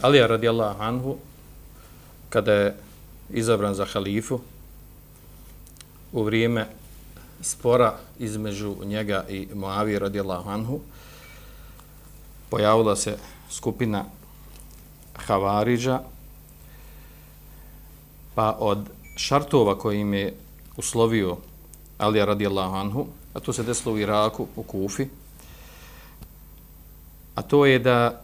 Alija radijallahu anhu kada je izabran za halifu u vrijeme spora između njega i Moavije radijallahu anhu pojavila se skupina Havariđa pa od šartova kojim je uslovio Alija radijallahu anhu a to se desilo u Iraku, u Kufi a to je da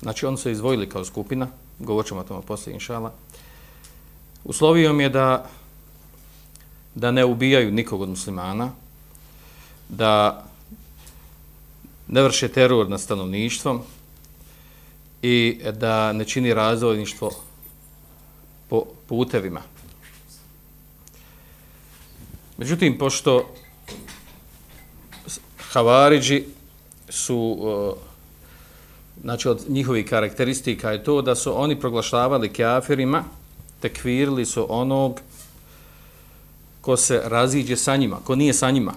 znači oni su izvojili kao skupina govorit ćemo o tome poslije inšala uslovio mi je da da ne ubijaju nikog od muslimana da ne vrše teror nad stanovništvom i da ne čini razvojništvo po putevima. Međutim, pošto Havariđi su, e, znači od njihovih karakteristika je to da su oni proglašavali kafirima, tekvirili su onog ko se raziđe sa njima, ko nije sa njima,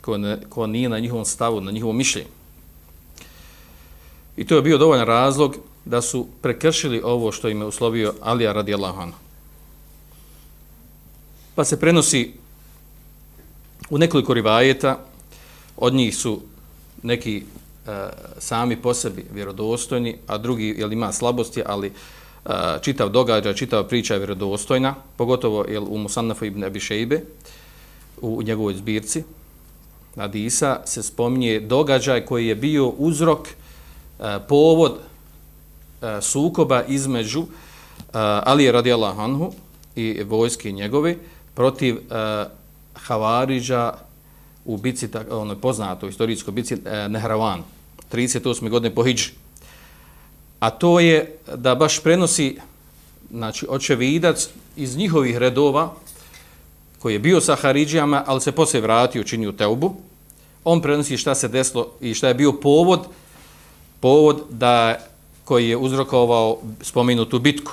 ko, ne, ko nije na njihovom stavu, na njihovom mišljenju. I to je bio dovoljan razlog da su prekršili ovo što im je uslovio Alija radijallahu anhu. Pa se prenosi u nekoliko rivajeta, od njih su neki e, sami po sebi vjerodostojni, a drugi jel, ima slabosti, ali e, čitav događaj, čitava priča je vjerodostojna, pogotovo jel, u Musannafu ibn Abi Šejbe, u, u njegovoj zbirci, Adisa, se spominje događaj koji je bio uzrok, e, povod e, sukoba između e, Ali radijallahu anhu i vojske njegove protiv e, Havariđa u bici, onoj poznato istorijskoj bici e, Nehravan, 38. godine po Hidži. A to je da baš prenosi znači, očevidac iz njihovih redova, koji je bio sa Haridžijama, ali se poslije vratio, činio teubu, on prenosi šta se desilo i šta je bio povod, povod da koji je uzrokovao spomenutu bitku.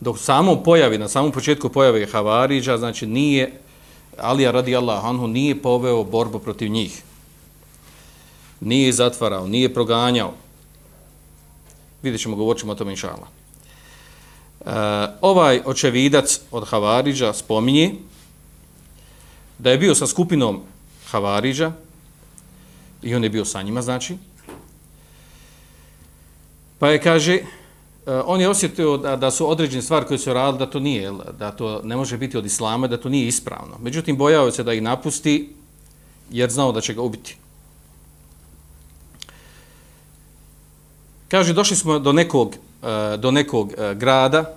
Dok samo pojavi, na samom početku pojave Havariđa, znači nije, Alija radi Allah, anhu nije poveo borbu protiv njih. Nije zatvarao, nije proganjao. Vidjet ćemo, govorit ćemo o tome inšala. E, ovaj očevidac od Havariđa spominje da je bio sa skupinom Havariđa i on je bio sa njima, znači. Pa je, kaže, Eh, on je osjetio da, da su određene stvari koje su radili, da to nije, da to ne može biti od islama, da to nije ispravno. Međutim, bojao se da ih napusti, jer znao da će ga ubiti. Kaže, došli smo do nekog, eh, do nekog eh, grada,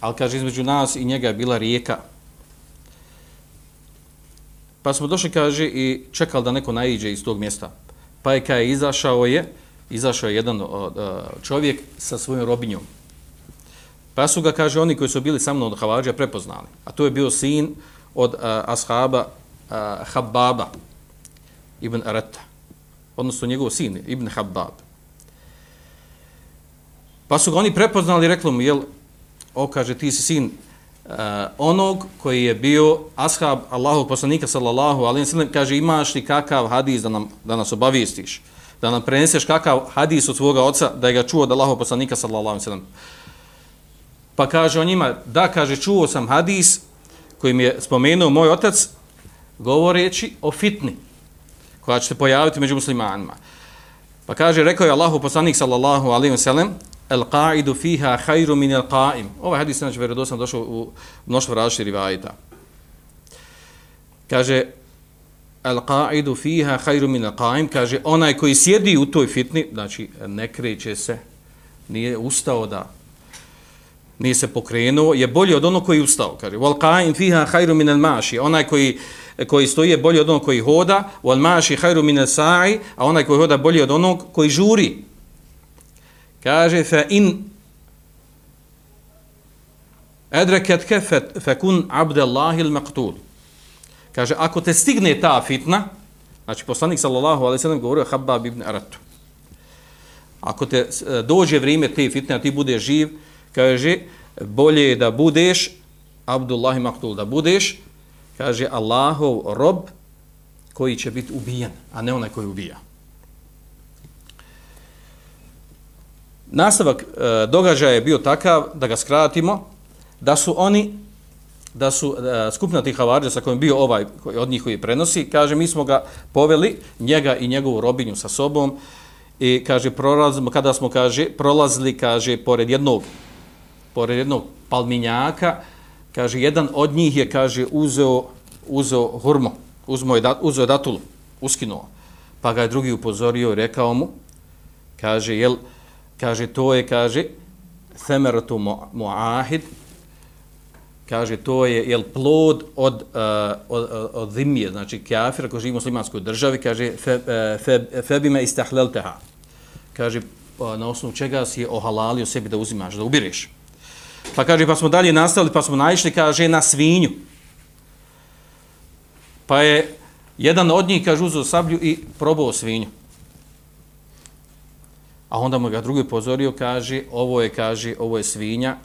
ali kaže, između nas i njega je bila rijeka. Pa smo došli, kaže, i čekali da neko naiđe iz tog mjesta. Pa je kada je izašao je, izašao je jedan čovjek sa svojom robinjom. Pa su ga, kaže, oni koji su bili sa mnom od Havadžija prepoznali. A to je bio sin od ashaba Hababa ibn Arata. Odnosno njegov sin, ibn Habab. Pa su ga oni prepoznali i rekli mu, jel, o, kaže, ti si sin uh, onog koji je bio ashab Allahog poslanika, sallallahu alaihi sallam, kaže, imaš li kakav hadis da, nam, da nas obavistiš? Da nam preneseš kakav hadis od svoga oca, da je ga čuo od Allahov poslanika sallallahu alejhi ve sellem. Pa kaže on njima, da kaže čuo sam hadis koji mi je spomenuo moj otac govoreći o fitni koja će se pojaviti među muslimanima. Pa kaže, rekao je Allahov poslanik sallallahu alejhi ve sellem, el qa'idu fiha khairu min el qa'im. Ovaj hadis znači vjerodosno došao u mnoštvo različitih rivajita. Kaže, al qa'idu fiha khairu min al qa'im kaže onaj koji sjedi u toj fitni znači ne kreće se nije ustao da nije se pokrenuo, je bolji od onog koji je ustao. Kaže, wal qa'im fiha khairu min al-mashi. Onaj koji koji stoji je bolji od onog koji hoda, wal mashi khairu min al-sa'i, a onaj koji hoda bolji od onog koji žuri. Kaže fa in adrakat kafat fakun abdallahi al-maqtul. Kaže ako te stigne ta fitna, znači poslanik sallallahu alaihi sallam govorio Habab ibn Aratu. Ako te e, dođe vrijeme te fitne, a ti budeš živ, kaže, bolje je da budeš, Abdullah Maktul, da budeš, kaže, Allahov rob koji će biti ubijen, a ne onaj koji ubija. Nastavak e, događaja je bio takav, da ga skratimo, da su oni, da su e, da, skupna tih havarđa sa kojim bio ovaj koji od njih koji prenosi, kaže, mi smo ga poveli, njega i njegovu robinju sa sobom, i kaže prolazimo kada smo kaže prolazili kaže pored jednog pored jednog palminjaka kaže jedan od njih je kaže uzeo uzeo hurmo uzmo je dat, uzeo datulu uskinuo pa ga je drugi upozorio i rekao mu kaže jel kaže to je kaže semeratu muahid kaže to je jel plod od uh, od, od zimije znači kafira koji živi u muslimanskoj državi kaže fe, uh, fe, fe istahlelteha. Kaže eh, na osnovu čega si je ohalalio sebi da uzimaš da ubireš. Pa kaže pa smo dalje nastavili pa smo naišli kaže na svinju. Pa je jedan od njih kaže uzeo sablju i probao svinju. A onda mu ga drugi pozorio kaže ovo je kaže ovo je svinja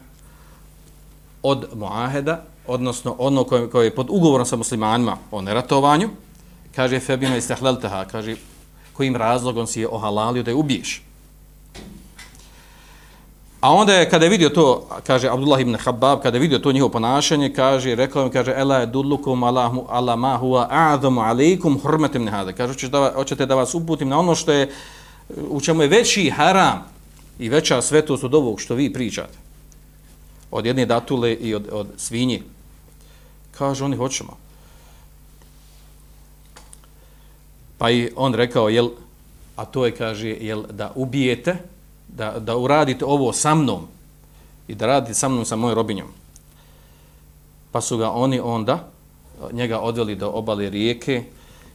od Muaheda, odnosno ono koje, koje je pod ugovorom sa muslimanima o neratovanju, kaže Febima iz Tehlelteha, kaže kojim razlogom si je ohalalio da je ubiješ. A onda je, kada je vidio to, kaže Abdullah ibn Habab, kada je vidio to njihovo ponašanje, kaže, rekao im, kaže, Ela edullukum dullukum ala, ala ma huwa a'adamu alaikum hurmetim nehada. Kaže, hoćete da, hoćete da vas uputim na ono što je, u čemu je veći haram i veća svetost od ovog što vi pričate od jedne datule i od, od svinje. Kaže, oni hoćemo. Pa i on rekao, jel, a to je, kaže, jel, da ubijete, da, da uradite ovo sa mnom i da radite sa mnom sa mojom robinjom. Pa su ga oni onda, njega odveli do obale rijeke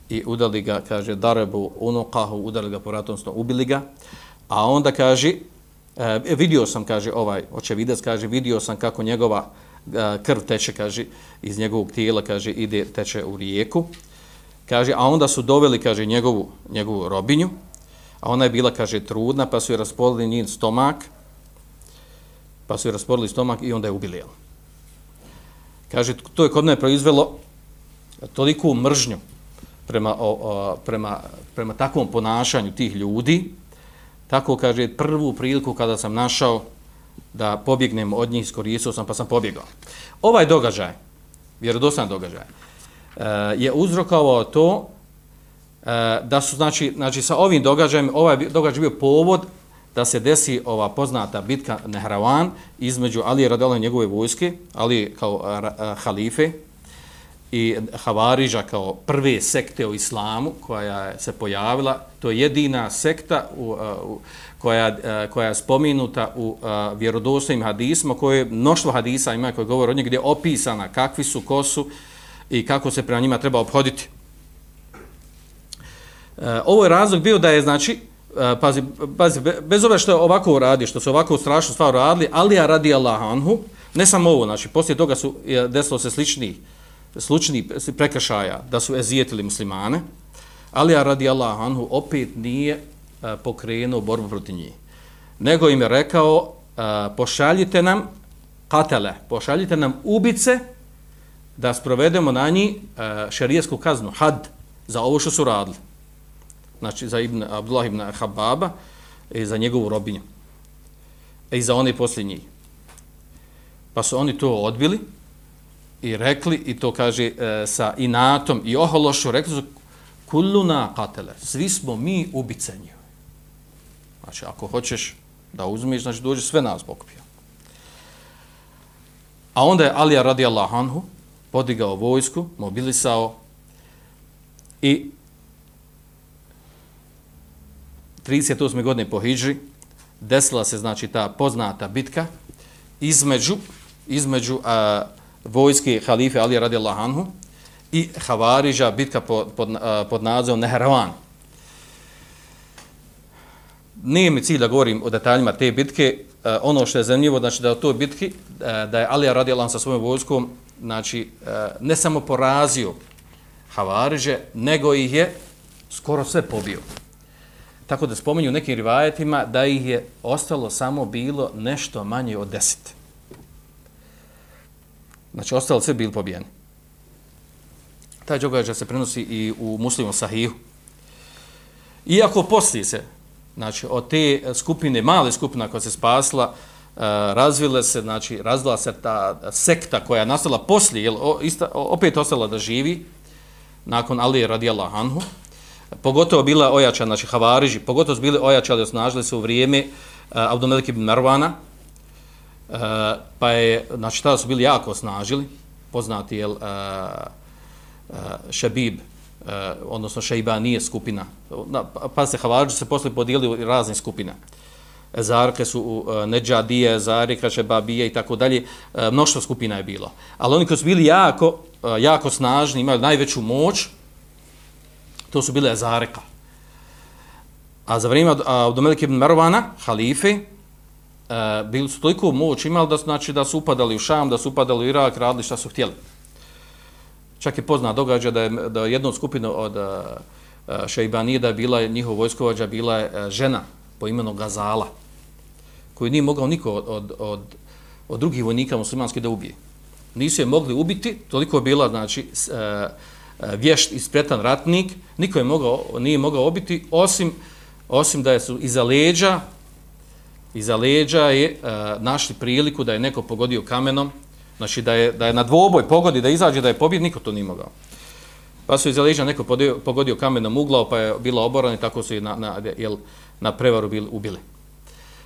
i udali ga, kaže, darebu unukahu, udali ga po ratomstvu, ubili ga. A onda kaže, E, vidio sam, kaže, ovaj očevidac, kaže, vidio sam kako njegova e, krv teče, kaže, iz njegovog tijela, kaže, ide, teče u rijeku. Kaže, a onda su doveli, kaže, njegovu, njegovu robinju, a ona je bila, kaže, trudna, pa su je rasporili njen stomak, pa su je rasporili stomak i onda je ubili. Kaže, to je kod mene proizvelo toliku mržnju prema, o, o, prema, prema takvom ponašanju tih ljudi, Tako kaže, prvu priliku kada sam našao da pobjegnem od njih, iskoristio sam pa sam pobjegao. Ovaj događaj, vjerodostan događaj, e, je uzrokovao to e, da su, znači, znači sa ovim događajem, ovaj događaj bio povod da se desi ova poznata bitka Nehravan između Ali Radela i njegove vojske, Ali kao halife, i Havariža kao prve sekte u islamu koja je se pojavila. To je jedina sekta u, u, koja, koja je spominuta u vjerodostojnim hadisma, koje mnoštvo hadisa ima koje govore o njih gdje je opisana kakvi su, ko su i kako se prema njima treba obhoditi. E, ovo je razlog bio da je, znači, e, pazi, pazi bez ove što je ovako radi, što su ovako strašno stvar radili, Alija radi Allah anhu, ne samo ovo, znači, poslije toga su desilo se slični slučni prekršaja da su ezijetili muslimane, ali ja radi Allah anhu opet nije a, pokrenuo borbu protiv njih. Nego im je rekao, a, pošaljite nam katele, pošaljite nam ubice da sprovedemo na njih e, šarijesku kaznu, had, za ovo što su radili. Znači, za Ibn, Abdullah ibn Hababa i za njegovu robinju. I za one poslije njih. Pa su oni to odbili, i rekli, i to kaže e, sa inatom i ohološu, rekli su, kulluna katele, svi smo mi ubicenji. Znači, ako hoćeš da uzmiš, znači dođe sve nas pokupio. A onda je Alija radijallahu anhu podigao vojsku, mobilisao i 38. godine po Hidži desila se znači ta poznata bitka između između uh, vojske halife Ali radijallahu anhu i Havariža bitka pod, pod, pod nazivom Nehravan. Nije mi cilj da govorim o detaljima te bitke, e, ono što je zanimljivo, znači da u toj bitki, e, da je Ali radijallahu sa svojom vojskom, znači e, ne samo porazio Havariže, nego ih je skoro sve pobio. Tako da spominju nekim rivajetima da ih je ostalo samo bilo nešto manje od deset. Znači, ostali sve bili pobijeni. Taj događaj se prenosi i u muslimom sahihu. Iako poslije se, znači, od te skupine, male skupina koja se spasla, uh, razvile se, znači, razvila se ta sekta koja je nastala poslije, jel, ista, opet ostala da živi, nakon Ali radijallahu anhu, pogotovo bila ojačana, znači Havariži, pogotovo su bili ojačali, osnažili se u vrijeme uh, ibn Marwana, E, pa je, znači tada su bili jako osnažili, poznati je uh, eh, uh, eh, Šabib, uh, odnosno Šeiba nije skupina, na, pa se Havariži se posle podijeli u razne skupine. Zarke su uh, Neđadije, Zarika, Šebabije i tako dalje, mnoštvo skupina je bilo. Ali oni koji su bili jako, uh, jako snažni, imali najveću moć, to su bile Azareka. A za vrijeme Abdomelik ibn Marovana, halife, uh, bili su toliko moć imali da, znači, da su upadali u Šam, da su upadali u Irak, radili šta su htjeli. Čak je pozna događa da je da jedna od skupina od e, e, uh, Šeibanida bila njihov vojskovođa bila je žena po imenu Gazala koju nije mogao niko od, od, od, od drugih vojnika muslimanskih da ubije. Nisu je mogli ubiti, toliko je bila znači, E, vješt i spretan ratnik, niko je mogao, nije mogao obiti, osim, osim da je su iza leđa, iza leđa je uh, našli priliku da je neko pogodio kamenom, znači da je, da je na dvoboj pogodi, da izađe da je pobjed, niko to nije mogao. Pa su iza leđa neko podio, pogodio kamenom uglao, pa je bila oborana i tako su je na, na, jel, na prevaru bili, ubili.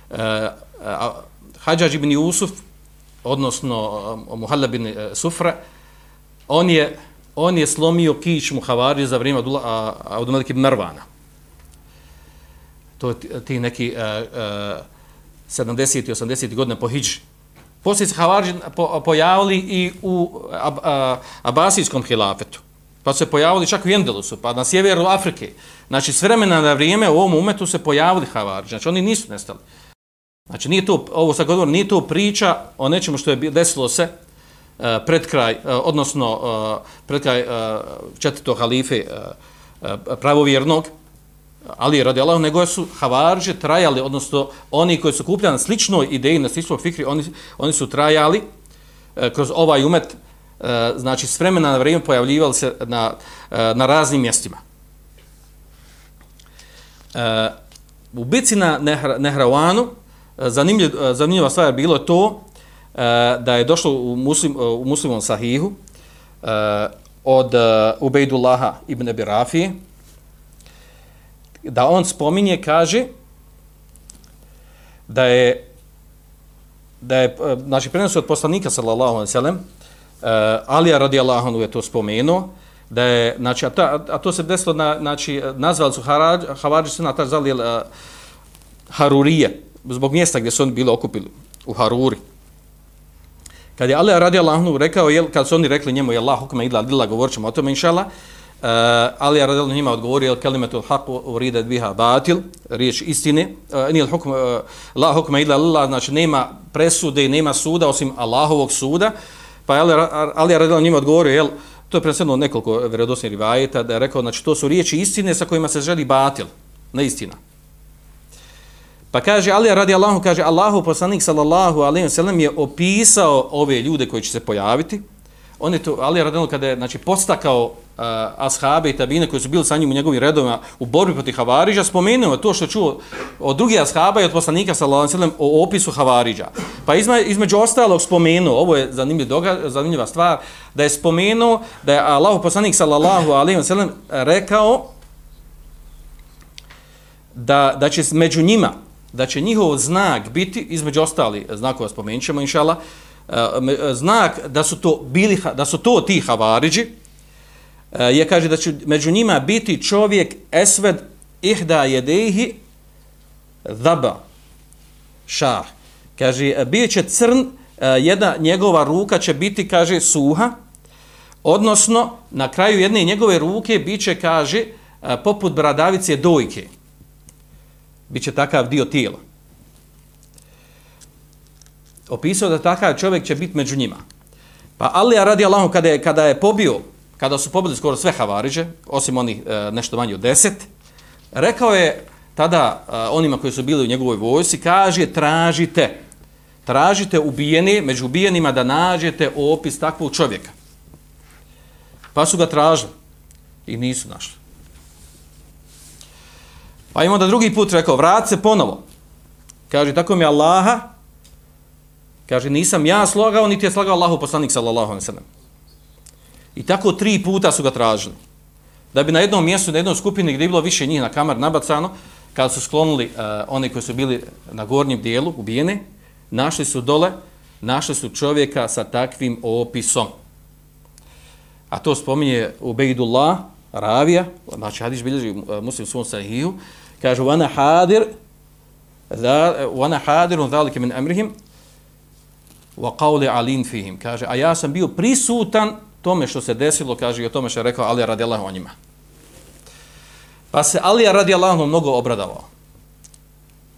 Uh, uh, Hadžađ ibn Jusuf, odnosno e, uh, Muhalla ibn Sufra, on je on je slomio kić Muhavari za vrijeme Abdumelik ibn Marvana. To je ti neki uh, uh, 70. i 80. godine po Hidži. Poslije se Havarđi po, pojavili i u ab, a, Abasijskom hilafetu. Pa se pojavili čak u Endelusu, pa na sjeveru Afrike. Znači, s vremena na vrijeme u ovom umetu se pojavili Havarđi. Znači, oni nisu nestali. Znači, nije to, ovo sad govorim, nije to priča o nečemu što je desilo se e, pred kraj, e, odnosno e, pred kraj četvrtog halife pravovjernog, ali je radi Allah, nego su havarže trajali, odnosno oni koji su kupljani na sličnoj ideji, na sličnoj fikri, oni, oni su trajali e, kroz ovaj umet, e, znači s vremena na vrijeme pojavljivali se na, e, na raznim mjestima. U bici na Nehravanu, zanimljiv, zanimljiva stvar je bilo to e, da je došlo u, muslim, u muslimom sahihu e, od e, Ubejdullaha ibn Abirafi, da on spominje, kaže da je da je, e, znači, prenos od poslanika sallallahu alaihi sallam uh, e, Alija radijallahu anhu je to spomenuo da je, znači, a, ta, a to se desilo, na, znači, nazvali su Havadži se ta zali uh, e, Harurije, zbog mjesta gdje su oni bili okupili, u Haruri. Kad je Alija radijallahu rekao, jel, kad su oni rekli njemu, je Allah hukme idla dila, govorit ćemo o tome, inšala, Eh, uh, Ali radi Allahnu njima odgovorio, jel, kelimetu haku urida biha batil, riječ istine, uh, nije hukme, uh, la hukma ila lila, znači nema presude i nema suda osim Allahovog suda, pa je Ali radi Allahnu njima odgovorio, jel, to je prenosno nekoliko vjerodosnih rivajeta, da je rekao, znači to su riječi istine sa kojima se želi batil, ne istina. Pa kaže Ali radi Allahu, kaže Allahu poslanik sallallahu alejhi ve sellem je opisao ove ljude koji će se pojaviti. On je to Ali radi kada je znači postakao Eh, uh, ashabe i tabine koji su bili sa njim u njegovim redovima u borbi protiv Havariđa, spomenuo to što čuo od drugih ashaba i od poslanika sallallahu alejhi ve sellem o opisu Havariđa. Pa izme, između ostalog spomenuo, ovo je zanimljiv doga, zanimljiva stvar, da je spomenuo da je Allahu poslanik sallallahu alejhi ve sellem rekao da da će među njima da će njihov znak biti, između ostali znakova spomenut ćemo, inšala, eh, znak da su to, bili, da su to ti havariđi, E, je kaže da će među njima biti čovjek esved ihda jedehi dhaba šah. Kaže, e, bit će crn e, jedna njegova ruka će biti, kaže, suha, odnosno na kraju jedne njegove ruke bit će, kaže, poput bradavice dojke. Biće takav dio tijela. Opisao da takav čovjek će biti među njima. Pa Alija radi Allahom kada je, kada je pobio, kada su pobili skoro sve havariđe, osim onih e, nešto manje od deset, rekao je tada e, onima koji su bili u njegovoj vojsi, kaže tražite, tražite ubijeni, među ubijenima da nađete opis takvog čovjeka. Pa su ga tražili i nisu našli. Pa im da drugi put rekao, vrat se ponovo. Kaže, tako mi Allaha, kaže, nisam ja slagao, niti je slagao Allahu poslanik, sallallahu alaihi sallam. I tako tri puta su ga tražili. Da bi na jednom mjestu, na jednom skupini gdje je bilo više njih na kamar nabacano, kada su sklonili uh, oni koji su bili na gornjem dijelu, ubijene, našli su dole, našli su čovjeka sa takvim opisom. A to spominje Ubejdullah, Ravija, znači hadis bilježi uh, muslim svom sahiju, kaže, vana hadir, vana hadirun zalike min amrihim, wa qawli alin fihim. Kaže, a ja sam bio prisutan tome što se desilo, kaže, i o tome što je rekao Alija radijallahu o njima. Pa se Ali radijallahu mnogo obradavao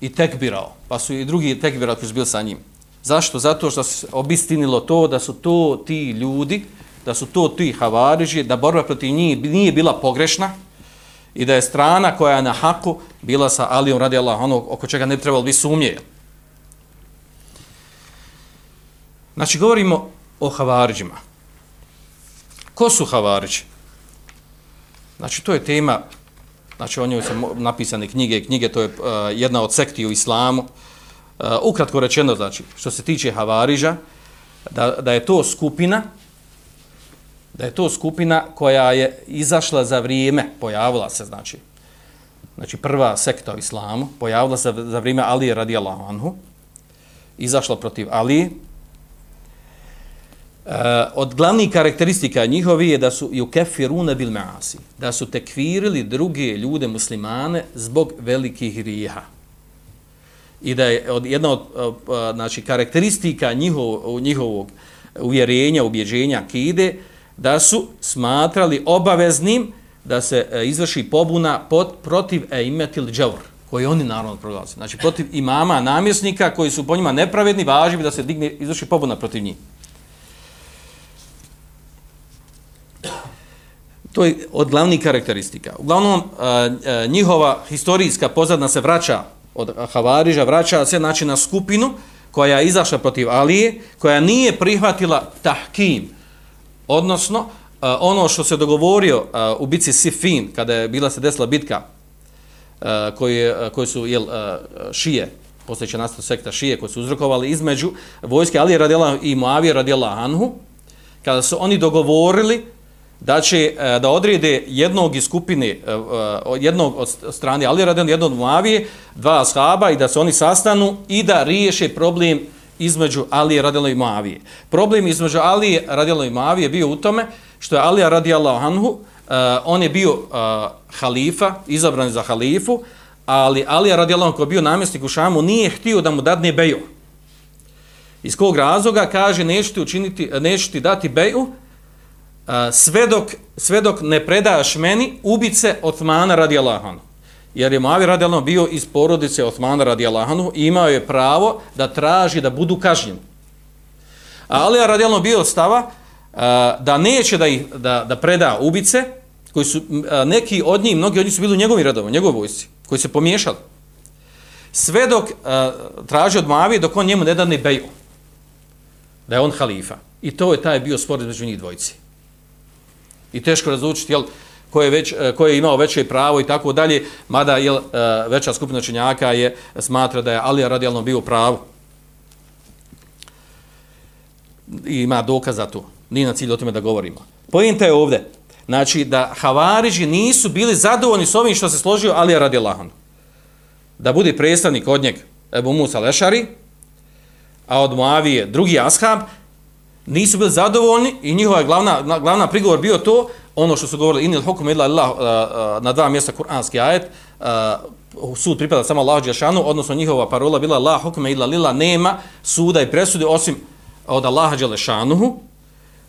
i tekbirao, pa su i drugi tekbirao koji su bili sa njim. Zašto? Zato što se obistinilo to da su to ti ljudi, da su to ti havariži, da borba protiv njih nije bila pogrešna i da je strana koja je na haku bila sa Alijom radijallahu ono oko čega ne trebalo biti sumnje. Znači, govorimo o havariđima. Ko su havariđi? Znači, to je tema, znači, o njoj su napisane knjige, knjige, to je uh, jedna od sekti u islamu. Uh, ukratko rečeno, znači, što se tiče havariđa, da, da je to skupina, da je to skupina koja je izašla za vrijeme, pojavila se, znači, znači prva sekta u islamu, pojavila se za vrijeme Ali radijallahu anhu, izašla protiv Ali, Uh, od glavnih karakteristika njihovi je da su i u bil maasi, da su tekvirili druge ljude muslimane zbog velikih riha. I da je od, jedna od uh, znači, karakteristika njihov, njihovog uvjerenja, ubjeđenja kide, da su smatrali obaveznim da se uh, izvrši pobuna pod, protiv eimetil džavr, koji oni naravno proglasili. Znači protiv imama, namjesnika koji su po njima nepravedni, važi da se digne, izvrši pobuna protiv njih. To je od glavnih karakteristika. Uglavnom, eh, eh, njihova historijska pozadna se vraća od Havariža, vraća se znači, na skupinu koja je izašla protiv Alije, koja nije prihvatila tahkim, odnosno eh, ono što se dogovorio u bici Sifin, kada je bila se desila bitka koje, koje su jel, šije, poslije će nastati sekta šije, koje su uzrokovali između vojske Alije radijela i Moavije radijela Anhu, kada su oni dogovorili da će e, da odrede jednog iz skupine e, e, jednog od strane Ali radijallahu jednog Muavije, dva ashaba i da se oni sastanu i da riješe problem između Ali radijallahu i Muavije. Problem između Ali radijallahu i Muavije bio u tome što je Ali radijallahu anhu on je bio halifa, izabran za halifu, ali Ali radijallahu koji je bio namjesnik u Šamu nije htio da mu dadne beju. Iz kog razloga kaže neću ti učiniti neću ti dati beju sve dok, sve dok ne predaš meni ubice Otmana radi Allahanu. Jer je Moavi radi Allahanu bio iz porodice Otmana radi Allahanu i imao je pravo da traži da budu kažnjeni. Ali je radi Allahanu bio stava da neće da, ih, da, da preda ubice, koji su neki od njih, mnogi od njih su bili u njegovim radovima, njegovoj vojci, koji se pomiješali. Sve dok traži od Moavi dok on njemu ne da ne beju. Da je on halifa. I to je taj bio spor između njih dvojci i teško razlučiti jel, ko je, već, e, ko je imao veće pravo i tako dalje, mada jel, e, veća skupina činjaka je smatra da je Alija radijalno bio pravo. I ima dokaz za to. Nije na cilj o tome da govorimo. Pojenta je ovdje. Znači da Havariži nisu bili zadovoljni s ovim što se složio Alija radijalno. Da bude predstavnik od njeg Ebu Musa Lešari, a od Moavije drugi ashab, nisu bili zadovoljni i njihova glavna, glavna prigovor bio to, ono što su govorili inil hukum illa Allah uh, uh, na dva mjesta kuranski ajet, uh, sud pripada samo Allahu Đešanu, odnosno njihova parola bila la hukme illa lila, nema suda i presude osim od Allaha Đelešanuhu,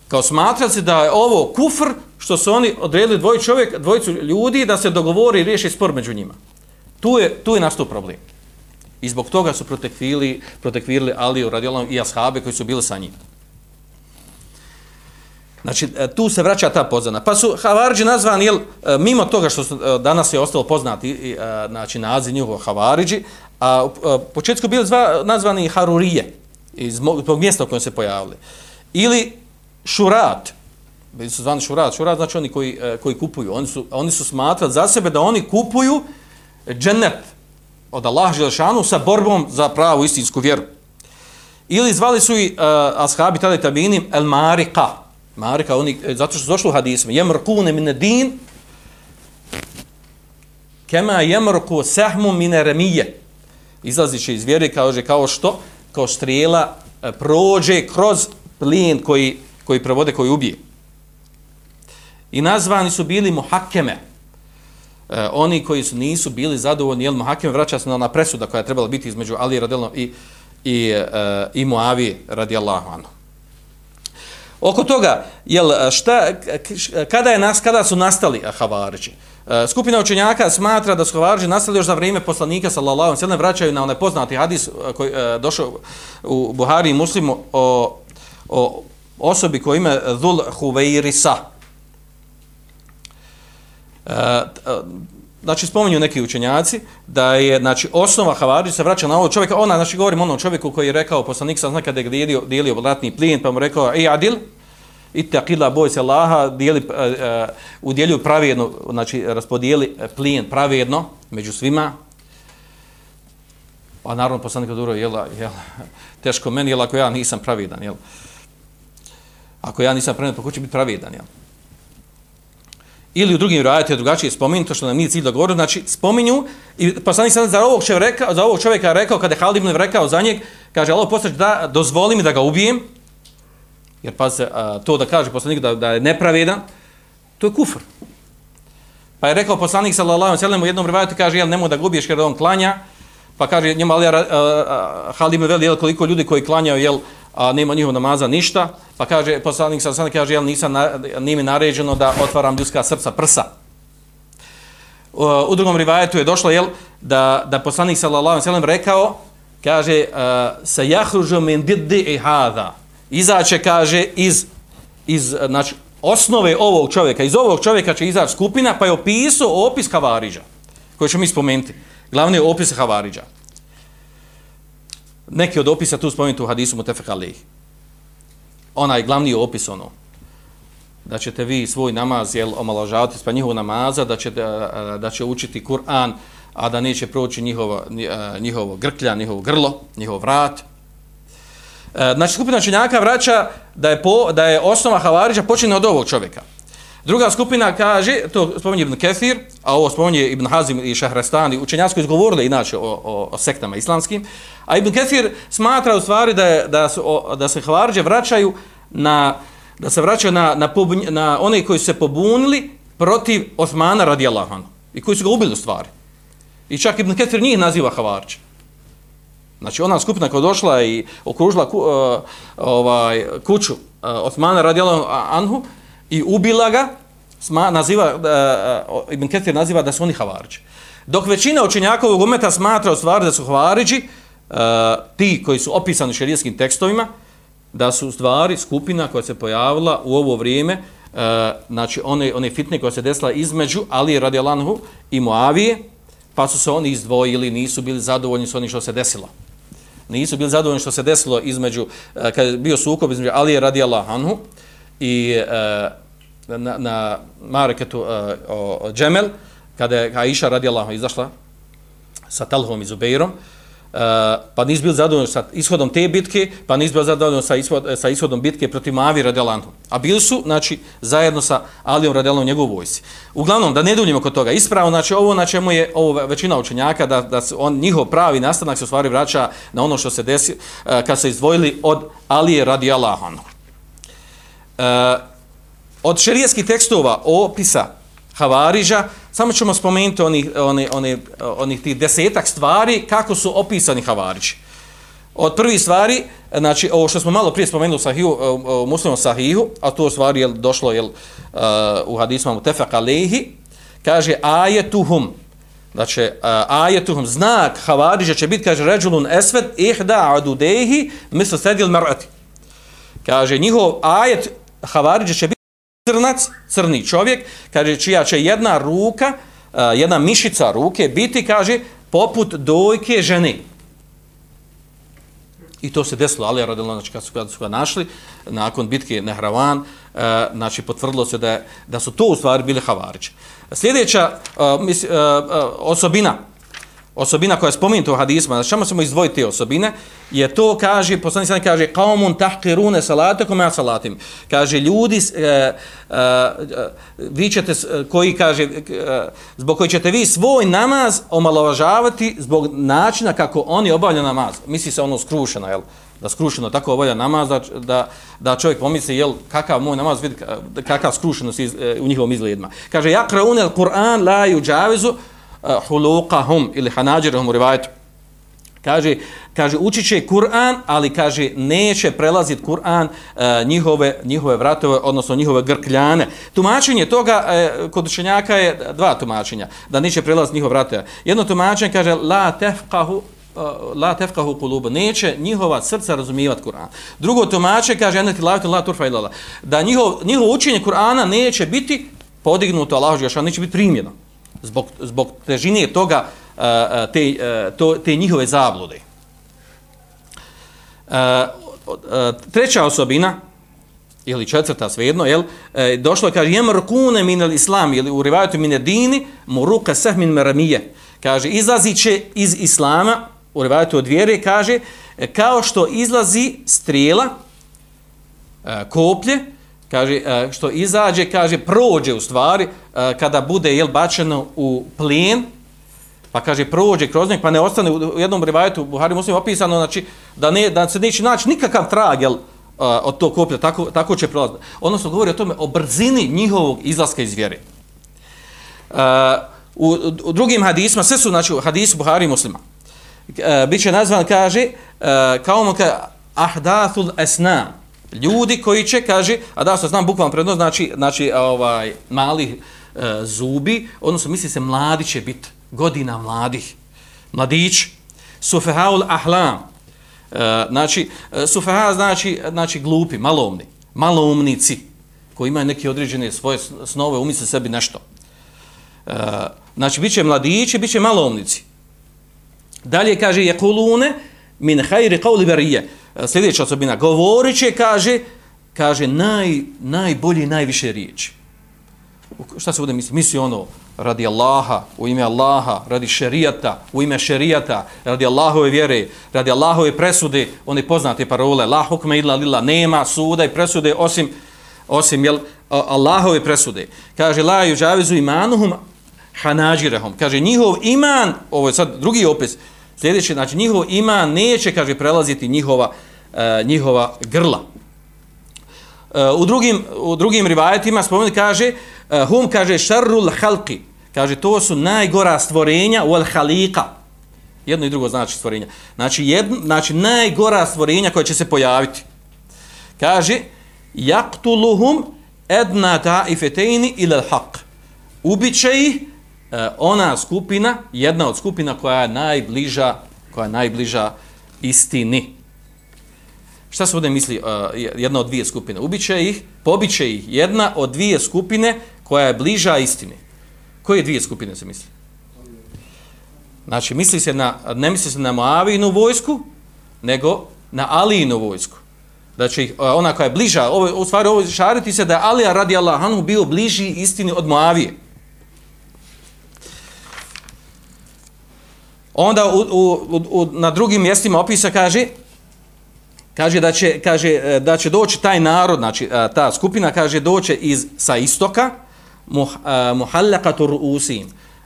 kao smatrali se da je ovo kufr što su oni odredili dvoj čovjek, dvojicu ljudi da se dogovori i riješi spor među njima. Tu je, tu je nastao problem. I zbog toga su protekvili, protekvirili Aliju radijalom i ashabe koji su bili sa njim. Znači, e, tu se vraća ta pozadna. Pa su Havariđi nazvani, jel, e, mimo toga što su, e, danas je ostalo poznati, znači, naziv njihovo Havariđi, a u početku bili zva, nazvani Harurije, iz tog mjesta u kojem se pojavili. Ili Šurat, bili su zvani Šurat, Šurat znači oni koji, koji kupuju. Oni su, oni su smatrali za sebe da oni kupuju džennet od Allah Želešanu sa borbom za pravu istinsku vjeru. Ili zvali su i uh, ashabi tada i tabini El Marika, Marka, oni, e, zato što su došli u hadisima, jemrkune mine din, kema jemrku sehmu mine remije. Izlaziće iz vjere kao, kao što, kao strijela e, prođe kroz plin koji, koji provode, koji ubije. I nazvani su bili muhakeme. E, oni koji su nisu bili zadovoljni, jel muhakeme vraća se na ona presuda koja je trebala biti između Ali radijalno i, i, e, i Muavi radijallahu anhu. Oko toga, jel, šta, kada, je nas, kada su nastali Havariđi? E, skupina učenjaka smatra da su Havariđi nastali još za vrijeme poslanika, sallallahu sallam, vraćaju na onaj poznati hadis koji je došao u Buhari i Muslimu o, o osobi koji ime Dhul Huveirisa. E, znači, spominju neki učenjaci da je, znači, osnova havarija se vraća na ovog čovjeka, ona, znači, govorim onom čovjeku koji je rekao, poslanik sam zna kada je dijelio, dijelio blatni plin, pa mu rekao, ej, Adil, ittaqila boj se Allaha dijeli eh, eh, uh, uh, udjeljuju pravedno znači raspodijeli eh, plijen pravedno među svima. A naravno poslanik duro jela jel teško meni jel ako ja nisam pravedan jel? Ako ja nisam pravedan pa ko će biti pravedan jel? Ili u drugim rivajetima drugačije spominju to što nam nije cilj da govorim znači spominju i poslanik sam za ovog čovjeka rekao za ovog čovjeka rekao kada je Halid ibn rekao za njeg kaže Allah posle da dozvoli mi da ga ubijem Jer pa se to da kaže poslanik da, da je nepravedan, to je kufr. Pa je rekao poslanik sallallahu alejhi ve sellem u jednom rivajetu kaže jel nemoj da gubiješ jer on klanja. Pa kaže njemu ali Halid ibn veli jel koliko ljudi koji klanjaju jel a nema njihov namaza ništa. Pa kaže poslanik sallallahu alejhi kaže jel nisam na, nije mi naređeno da otvaram ljudska srca prsa. U, u drugom rivajetu je došlo jel da da poslanik sallallahu alejhi ve sellem rekao kaže e, se jahružu min diddi hada izaće, kaže, iz, iz znači, osnove ovog čovjeka, iz ovog čovjeka će izaći skupina, pa je opisao opis Havariđa, koji ćemo mi spomenuti. Glavni je opis Havariđa. Neki od opisa tu spomenuti u hadisu Mutefek Alih. Onaj glavni opis ono, da ćete vi svoj namaz jel, omalažavati spa njihovu namaza, da će, da, da će učiti Kur'an, a da neće proći njihovo, njihovo grklja, njihovo grlo, njihov vrat, E, znači skupina činjaka vraća da je, po, da je osnova Havarića počinjena od ovog čovjeka. Druga skupina kaže, to spominje Ibn Kethir, a ovo spominje Ibn Hazim i Šahrastani, učenjaci koji izgovorili inače o, o, o sektama islamskim, a Ibn Kethir smatra u stvari da, je, da, su, o, da se Havariđe vraćaju na, da se vraćaju na, na, pobunj, na one koji su se pobunili protiv Osmana radijallahu i koji su ga ubili u stvari. I čak Ibn Kethir njih naziva Havarđe. Znači ona skupina koja došla i okružila ku, uh, ovaj, kuću uh, Osmana radijallahu Anhu i ubila ga, sma, naziva, uh, Ibn Ketir naziva da su oni Havariđi. Dok većina učenjakovog umeta smatra u stvari da su Havariđi, uh, e, ti koji su opisani šerijskim tekstovima, da su u stvari skupina koja se pojavila u ovo vrijeme, uh, znači one, one fitne koja se desila između Ali radijalanhu i Muavije, pa su se oni izdvojili, nisu bili zadovoljni s onim što se desilo nisu bili zadovoljni što se desilo između, uh, kad je bio sukob između Alije radi anhu i uh, na, na Mareketu uh, o, Džemel, kada je Aisha radijallahu izašla sa Talhom i Zubeirom, uh, pa nisu bio zadovoljni sa ishodom te bitke, pa nisu bio zadovoljni sa, ishod, sa ishodom bitke protiv Mavi radijalanhu. A bili su, znači, zajedno sa Alijom radijallahu njegovu vojsi. Uglavnom, da ne duljimo kod toga, ispravo, znači, ovo na čemu je ovo većina učenjaka, da, da se on, njihov pravi nastanak se u stvari vraća na ono što se desi uh, kad se izdvojili od Alije radijallahu. Uh, od šerijeskih tekstova opisa Havariža, samo ćemo spomenuti onih, onih, onih, onih tih desetak stvari kako su opisani Havariži. od prvi stvari, znači ovo što smo malo prije spomenuli u Sahihu, u muslimom Sahihu, a to u stvari je došlo jel, uh, u hadismu Tefak Alehi, kaže ajetuhum, znači uh, ajetuhum, znak Havariđa će biti, kaže ređulun esved ihda adudehi misl sedil marati. Kaže njihov ajet Havariđa će biti crnac, crni čovjek, kaže čija će jedna ruka, e, jedna mišica ruke biti, kaže, poput dojke žene. I to se desilo, ali radilo, znači kad su, kad su ga našli, nakon bitke Nehravan, uh, znači potvrdilo se da, da su to u stvari bili Havarići. Sljedeća uh, mis, uh, uh, osobina, osobina koja je spomenuta u hadisma, znači ćemo samo izdvojiti te osobine, je to, kaže, poslanik sada kaže, kaumun tahkirune salatakom ja salatim. Kaže, ljudi, e, e, e, vi ćete, e, koji kaže, e, zbog koji ćete vi svoj namaz omalovažavati zbog načina kako oni obavljaju namaz. Misli se ono skrušeno, jel? da skrušeno tako obavlja namaz, da, da, da čovjek pomisli, jel, kakav moj namaz, vidi kakav skrušenost iz, e, u njihovom izgledima. Kaže, jakraune al-Qur'an la yuđavizu, Eh, huluqahum ili hanađirahum u rivajetu. Kaže, kaže učit će Kur'an, ali kaže neće prelazit Kur'an e, njihove, njihove vratove, odnosno njihove grkljane. Tumačenje toga e, kod učenjaka je dva tumačenja, da neće prelazit njihove vratove. Jedno tumačenje kaže la tefqahu la tefqahu qulub neće njihova srca razumijevati Kur'an. Drugo tumačenje kaže anati la la turfa ilala, da njihov njihovo učenje Kur'ana neće biti podignuto Allahu dželle neće biti primljeno zbog, zbog težine toga e, e, te, e, to, te njihove zablude. Uh, treća osobina, ili četvrta svejedno, jel, uh, došlo je, kaže, jemr rukune min islam, ili u rivajatu min edini, muruka seh min meramije. Kaže, izlazi će iz islama, u rivajatu od vjere, kaže, kao što izlazi strela, koplje, kaže e, što izađe kaže prođe u stvari e, kada bude jel bačeno u plijen pa kaže prođe kroz njeg pa ne ostane u jednom rivajetu Buhari Muslim opisano znači da ne da se neće naći nikakav trag jel e, od tog koplja. Tako tako će prolaziti odnosno govori o tome o brzini njihovog izlaska iz vjere. U, u drugim hadisima sve su znači hadisi Buhari Muslima. Biće nazvan kaže kao mu ka ahdathul esnam, ljudi koji će, kaže, a da se znam bukvalno prednost, znači, znači ovaj, mali e, zubi, odnosno misli se mladi će biti, godina mladih, mladić, sufehaul ahlam, e, znači, e, sufeha znači, znači glupi, maloumni, maloumnici, koji imaju neke određene svoje snove, umisli sebi nešto. E, znači, bit će mladići, bit će maloumnici. Dalje kaže, je kulune min hajri qavli berije, E, sljedeća osobina, govorit će, kaže, kaže, naj, najbolji, najviše riječi. Šta se bude misli? Misli ono, radi Allaha, u ime Allaha, radi šerijata, u ime šerijata, radi Allahove vjere, radi Allahove presude, one poznate parole, la hukme illa lilla, nema suda i presude osim, osim jel, Allahove presude. Kaže, la juđavizu imanuhum hanađirehom. Kaže, njihov iman, ovo je sad drugi opis, Sljedeće, znači njihov ima neće, kaže, prelaziti njihova, e, njihova grla. E, u, drugim, u drugim rivajetima spomenuti kaže, e, hum kaže šarrul halki, kaže to su najgora stvorenja u al halika. Jedno i drugo znači stvorenja. Znači, jedno, znači najgora stvorenja koja će se pojaviti. Kaže, jaktuluhum edna taifetejni ila al haq. Ubiće ih Eh, ona skupina, jedna od skupina koja je najbliža, koja je najbliža istini. Šta se ovdje misli eh, jedna od dvije skupine? Ubiće ih, pobiće ih jedna od dvije skupine koja je bliža istini. Koje dvije skupine se misli? Znači, misli se na, ne misli se na Moavinu vojsku, nego na Alijinu vojsku. Znači, ih, eh, ona koja je bliža, ovo, u stvari ovo šariti se da je Alija radi Allahanu bio bliži istini od Moavije. Onda u, u, u, na drugim mjestima opisa kaže kaže da će kaže e, da će doći taj narod znači e, ta skupina kaže doće iz sa istoka muh, e, muhallaqatur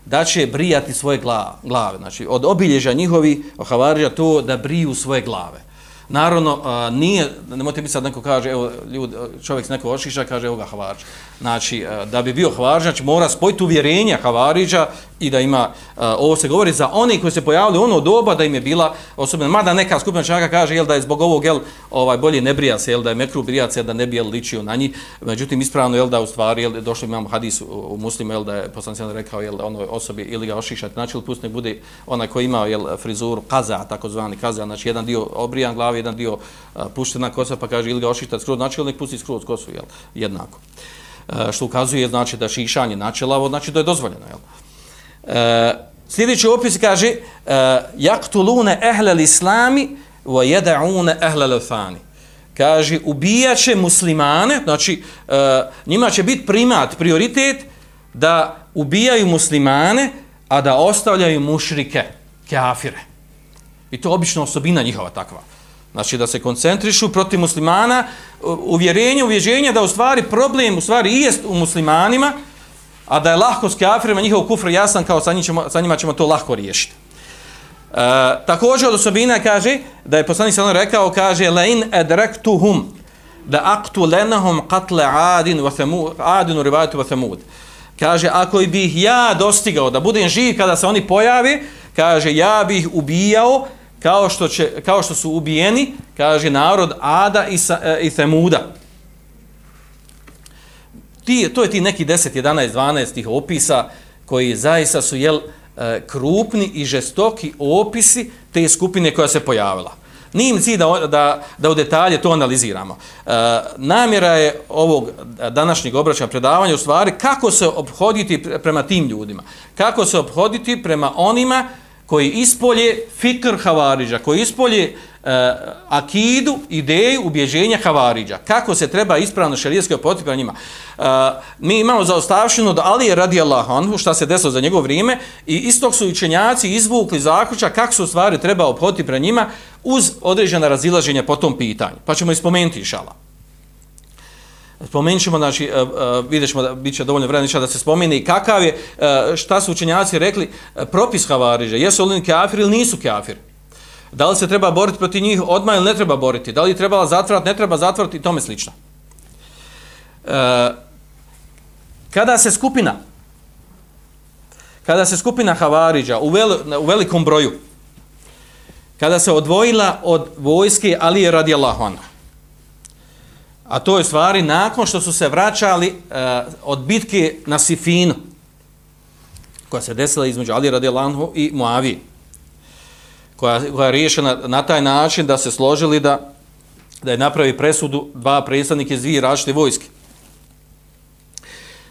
da će brijati svoje glave znači od obilježja njihovi havarija to da briju svoje glave Naravno, a, nije, nemojte mi sad neko kaže, evo, ljud, čovjek s neko ošiša, kaže, evo ga Havarić. Znači, a, da bi bio Havarić, znači, mora spojiti uvjerenja havariđa i da ima, uh, ovo se govori za oni koji se pojavili ono doba da im je bila osobna, mada neka skupina čaka kaže jel, da je zbog ovog jel, ovaj, bolje ne brija se, jel, da je mekru brija se, da ne bi jel, ličio na njih, međutim ispravno jel, da u stvari jel, došli imamo hadis u, u muslimu jel, da je poslancijalno rekao jel, onoj osobi ili ga ošišati, znači ili pustne bude ona koji ima jel, frizuru kaza, takozvani kaza, znači jedan dio obrijan glavi, jedan dio eh, uh, puštena kosa, pa kaže ili ga ošišati skroz, znači ili nek pusti skroz kosu, jel, jednako. Uh, što ukazuje znači da šišanje načelavo, znači da je dozvoljeno, jel. E, sljedeći opis kaže uh, jaktulune ehlel islami wa jedaune ehlel fani. kaže ubijaće muslimane znači uh, njima će biti primat prioritet da ubijaju muslimane a da ostavljaju mušrike kafire i to obično osobina njihova takva znači da se koncentrišu protiv muslimana uvjerenje uvježenje da u stvari problem u stvari i jest u muslimanima a da je lahko s kafirima njihov kufr jasan kao sa, ćemo, sa njima ćemo to lahko riješiti. E, također od osobina kaže da je poslanik sallam rekao kaže la in adraktuhum da aktu lenahum adin wa thamud adin u wa thamud kaže ako bih ja dostigao da budem živ kada se oni pojavi kaže ja bih ubijao kao što, će, kao što su ubijeni kaže narod Ada i, sa, e, i Semuda ti, to je ti neki 10, 11, 12 tih opisa koji zaista su jel, e, krupni i žestoki opisi te skupine koja se pojavila. Nije im cilj da, da, da u detalje to analiziramo. E, namjera je ovog današnjeg obraćanja predavanja u stvari kako se obhoditi prema tim ljudima. Kako se obhoditi prema onima koji ispolje fikr Havariđa, koji ispolje uh, akidu, ideju, ubježenja Havariđa. Kako se treba ispravno šarijetski opotipa njima. Uh, mi imamo zaostavšinu da Ali je radi Allah anhu, šta se desilo za njegov vrijeme, i istog su učenjaci izvukli zaključak kako su stvari treba opotiti pre njima uz određena razilaženja po tom pitanju. Pa ćemo ispomenuti šala. Spomenut ćemo, znači, uh, uh, vidjet ćemo da bit će dovoljno vremena da se spomeni kakav je, uh, šta su učenjaci rekli, uh, propis Havariđa, jesu li kafir ili nisu kafir. Da li se treba boriti protiv njih odmah ili ne treba boriti, da li trebala zatvrati, ne treba zatvrati i tome slično. Uh, kada se skupina, kada se skupina Havariđa u, vel, u velikom broju, kada se odvojila od vojske Alije radijallahu anhu, A to je stvari nakon što su se vraćali e, od bitke na Sifinu, koja se desila između Ali radijalanhu i Muavi, koja, koja je riješena na taj način da se složili da, da je napravi presudu dva predstavnike iz dvije različite vojske.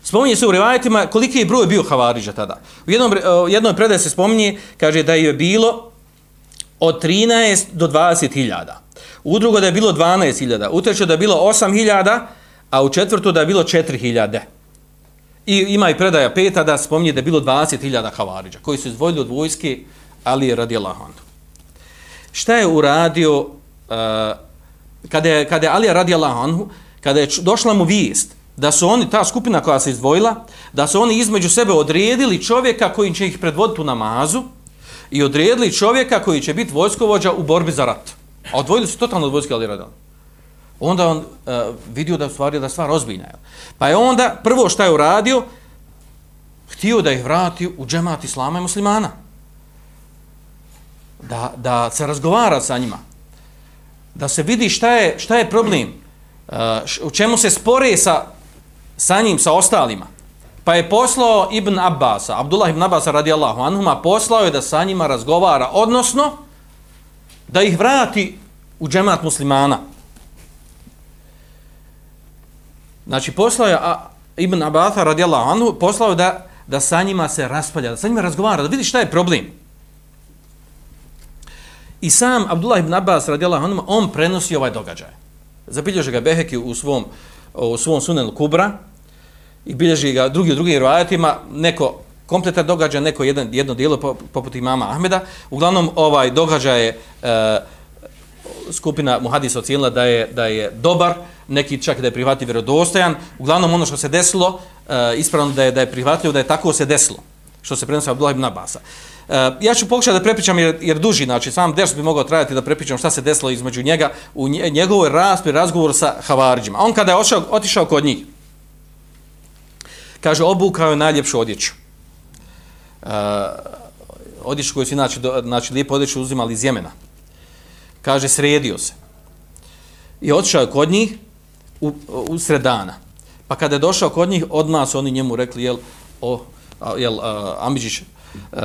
Spominje se u rivajetima koliki je broj bio Havariđa tada. U jednom, eh, u jednoj predaje se spominje, kaže da je bilo od 13 do 20 hiljada. U drugo da je bilo 12.000, u treće da je bilo 8.000, a u četvrtu da je bilo 4.000. I ima i predaja peta da spominje da je bilo 20.000 havariđa koji su izvojili od vojske Ali radijallahu anhu. Šta je uradio uh, kada, je, kada je Ali radi anhu, kada je došla mu vijest da su oni, ta skupina koja se izdvojila, da su oni između sebe odredili čovjeka koji će ih predvoditi u namazu i odredili čovjeka koji će biti vojskovođa u borbi za rat. A odvojili su totalno od vojske Alija Radan. Onda on uh, vidio da stvari da stvar ozbiljna. Pa je onda prvo šta je uradio, htio da ih vrati u džemat islama i muslimana. Da, da se razgovara sa njima. Da se vidi šta je, šta je problem. E, u čemu se spore sa, sa njim, sa ostalima. Pa je poslao Ibn Abbasa, Abdullah ibn Abbasa radijallahu anhuma, poslao je da sa njima razgovara, odnosno, da ih vrati u džemat muslimana. Znači, poslao je Ibn Abbas radijallahu anhu, poslao je da, da sa njima se raspalja, da sa njima razgovara, da vidi šta je problem. I sam Abdullah ibn Abbas radijallahu anhu, on prenosi ovaj događaj. Zabilježe ga Beheki u svom, u svom sunenu Kubra i bilježi ga drugi u drugim rojatima, neko kompletan događaj, neko jedan, jedno dijelo poput imama Ahmeda. Uglavnom, ovaj događaj je e, skupina Muhadisa ocijenila da je, da je dobar, neki čak da je prihvatljiv vjerodostojan. Uglavnom, ono što se desilo, e, ispravno da je, da je prihvatljivo, da je tako se desilo, što se prenosi Abdullah ibn Abasa. E, E, ja ću pokušati da prepričam jer, jer duži, znači sam ders bi mogao trajati da prepričam šta se desilo između njega u njegovoj raspi razgovor sa Havariđima. On kada je ošao, otišao kod njih, kaže, obukao je najljepšu odjeću Uh, odjeću koju su inače, do, znači lijepo odjeću uzimali iz Jemena. Kaže, sredio se. I otišao je kod njih u, u sredana. Pa kada je došao kod njih, od nas oni njemu rekli, jel, o, jel, Amidžić, Eh,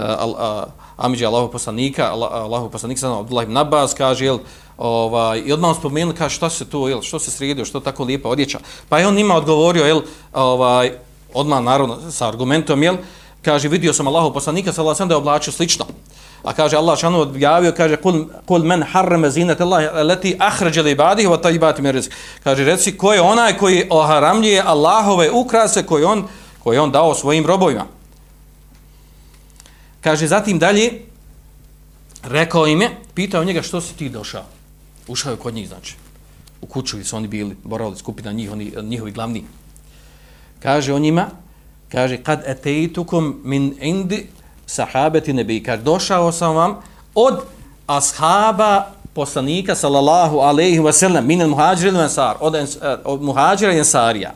Amidžić Allahov poslanika, Allahov poslanika, sa Abdullah ibn Abbas, kaže, jel, ovaj, i odmah spomenuli, kaže, šta se tu, jel, što se sredio, što tako lijepa odjeća. Pa je on njima odgovorio, jel, ovaj, odmah, naravno, sa argumentom, jel, kaže, vidio sam Allahov poslanika, sada sam da je oblačio slično. A kaže Allah šanu odjavio, kaže kul, kul men harrama zinata Allah leti ahrađe li ibadihi wa tajibati min rizq. Kaže reci ko je onaj koji oharamljuje Allahove ukrase koje on, koje on dao svojim robovima. Kaže zatim dalje, rekao im je, pitao njega što si ti došao. Ušao je kod njih, znači. U kuću su oni bili, boravili skupina njih, oni, njihovi glavni. Kaže on njima, kaže, kad etejtukum min indi sahabeti nebi, kaže, došao sam vam od ashaba poslanika, sallallahu alaihi ve sellem min muhađira ili ansar, od, eh, od muhađira i ansarija.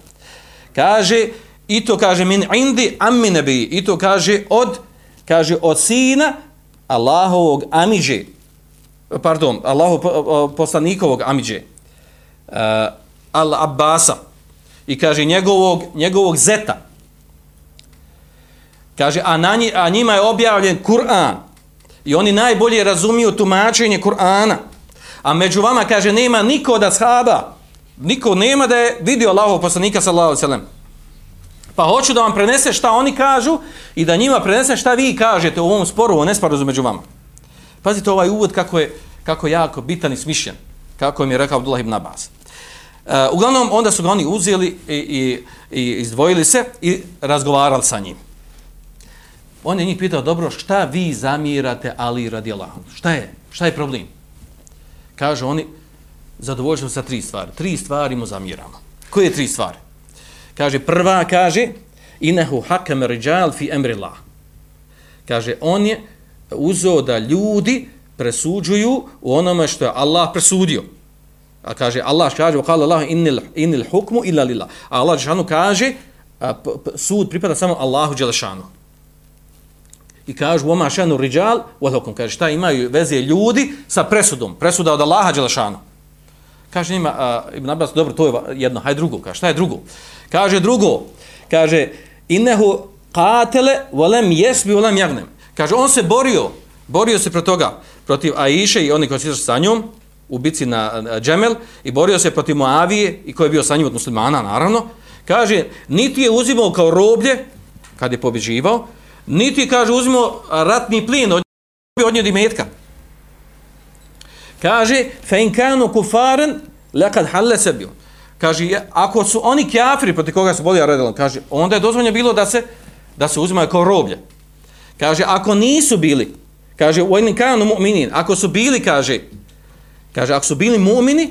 Kaže, i to kaže, min indi ammi nebi, i to kaže, od, kaže, od sina Allahovog amiđe, pardon, Allahov poslanikovog amiđe, uh, Al-Abbasa, i kaže, njegovog, njegovog zeta, Kaže, a, na nji, a njima je objavljen Kur'an. I oni najbolje razumiju tumačenje Kur'ana. A među vama, kaže, nema niko da shaba. Niko nema da je vidio Allahov poslanika, sallahu sallam. Pa hoću da vam prenese šta oni kažu i da njima prenese šta vi kažete u ovom sporu, o nesporu među vama. Pazite ovaj uvod kako je, kako jako bitan i smišljen. Kako mi je rekao Abdullah ibn Abbas. Uh, uglavnom, onda su ga oni uzeli i, i, i izdvojili se i razgovarali sa njim. On je njih pitao, dobro, šta vi zamirate Ali radi Allahom? Šta je? Šta je problem? Kažu oni, zadovoljstvo sa tri stvari. Tri stvari mu zamiramo. Koje tri stvari? Kaže, prva kaže, inehu hakam ređal fi emri Kaže, on je uzeo da ljudi presuđuju u onome što je Allah presudio. A kaže, Allah kaže, qala Allah, inil, inil hukmu illa lillah. A Allah kaže, a, p, p, sud pripada samo Allahu Đelešanu i kažu oma šanu riđal, uadhokom, kaže šta imaju veze ljudi sa presudom, presuda od Allaha Đelešanu. Kaže njima, uh, Ibn Abbas, dobro, to je jedno, hajde drugo, kaže, šta je drugo? Kaže drugo, kaže, innehu katele volem jesbi volem jagnem. Kaže, on se borio, borio se protiv toga, protiv Aiše i oni koji su sa njom, u bici na Džemel, i borio se protiv Moavije, i koji je bio sa njim od muslimana, naravno. Kaže, niti je uzimao kao roblje, kad je pobježivao, niti kaže uzimao ratni plin od njega od njega dimetka. Kaže, fe in kanu kufaren, lekad halle sebi. Kaže, ako su oni kjafiri proti koga su bolja radili, kaže, onda je dozvoljeno bilo da se da se uzimaju kao roblje. Kaže, ako nisu bili, kaže, u in kanu mu'minin, ako su bili, kaže, kaže, ako su bili mu'mini,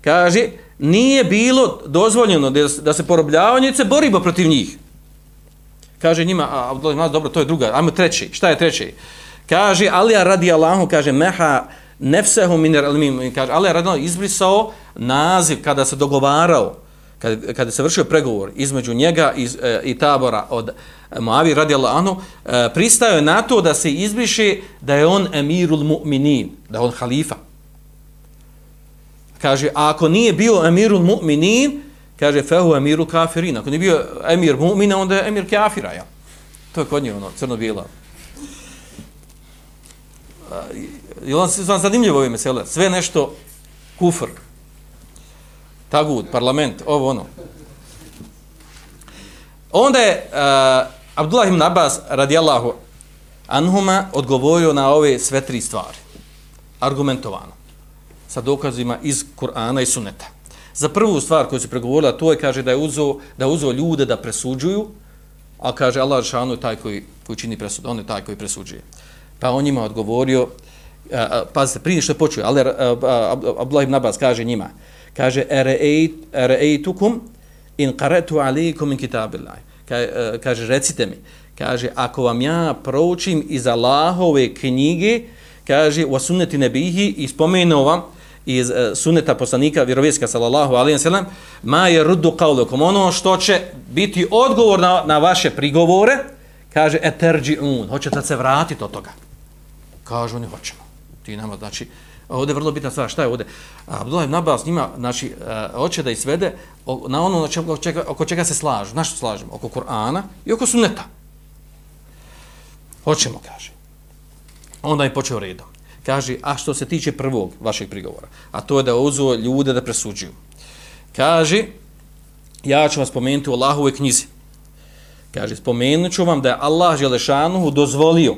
kaže, nije bilo dozvoljeno da, da se porobljavanjice se borimo protiv njih. Kaže njima, a Abdullah dobro, to je druga, ajmo treći. Šta je treći? Kaže, Alija radi Allahu, kaže, meha nefsehu min al-mim Kaže, Allah radno izbrisao naziv kada se dogovarao, kada, kada se vršio pregovor između njega i, e, i tabora od Muavi radijallahu anhu e, pristaje na to da se izbriše da je on emirul mu'minin, da je on halifa. Kaže, a ako nije bio emirul mu'minin, kaže fehu emiru kafirin. Ako nije bio emir mu'mina, onda je emir kafira, ja. To je kod nje ono, crno-bijelo Je vam, vam zanimljivo ove mesele? Sve nešto kufr, Tagut, parlament, ovo ono. Onda je uh, Abdullah ibn Abbas radijallahu anhuma odgovorio na ove sve tri stvari. Argumentovano. Sa dokazima iz Kur'ana i Sunneta. Za prvu stvar koju se pregovorila, to je, kaže, da je uzo, da uzo ljude da presuđuju, a kaže, Allah Žešanu je taj koji, koji čini presud, on je taj koji presuđuje. Pa on njima odgovorio, pazite, prije što je počuo, ali Abdullah ibn Abbas kaže njima, kaže, ereitukum in karetu alikum in kitabillah. E, kaže, recite mi, kaže, ako vam ja proučim iz Allahove knjige, kaže, wa sunneti nebihi, i spomenuo vam, iz e, uh, suneta poslanika vjerovjeska sallallahu alejhi ve sellem ma je ruddu qawlukum ono što će biti odgovor na, na vaše prigovore kaže, eterđi un, hoćete se vratiti od toga. Kažu oni, hoćemo. Ti nama, znači, ovdje je vrlo bitna stvar, šta je ovdje? Abdullah ibn Abbas njima, znači, e, hoće da isvede na ono na čega, oko, čega, oko čega se slažu. na što slažemo? Oko Kur'ana i oko sunneta. Hoćemo, kaže. Onda je počeo redom. Kaže, a što se tiče prvog vašeg prigovora, a to je da uzuo ljude da presuđuju. Kaže, ja ću vam spomenuti u Allahove knjizi. Kaže, spomenut ću vam da je Allah Želešanuhu dozvolio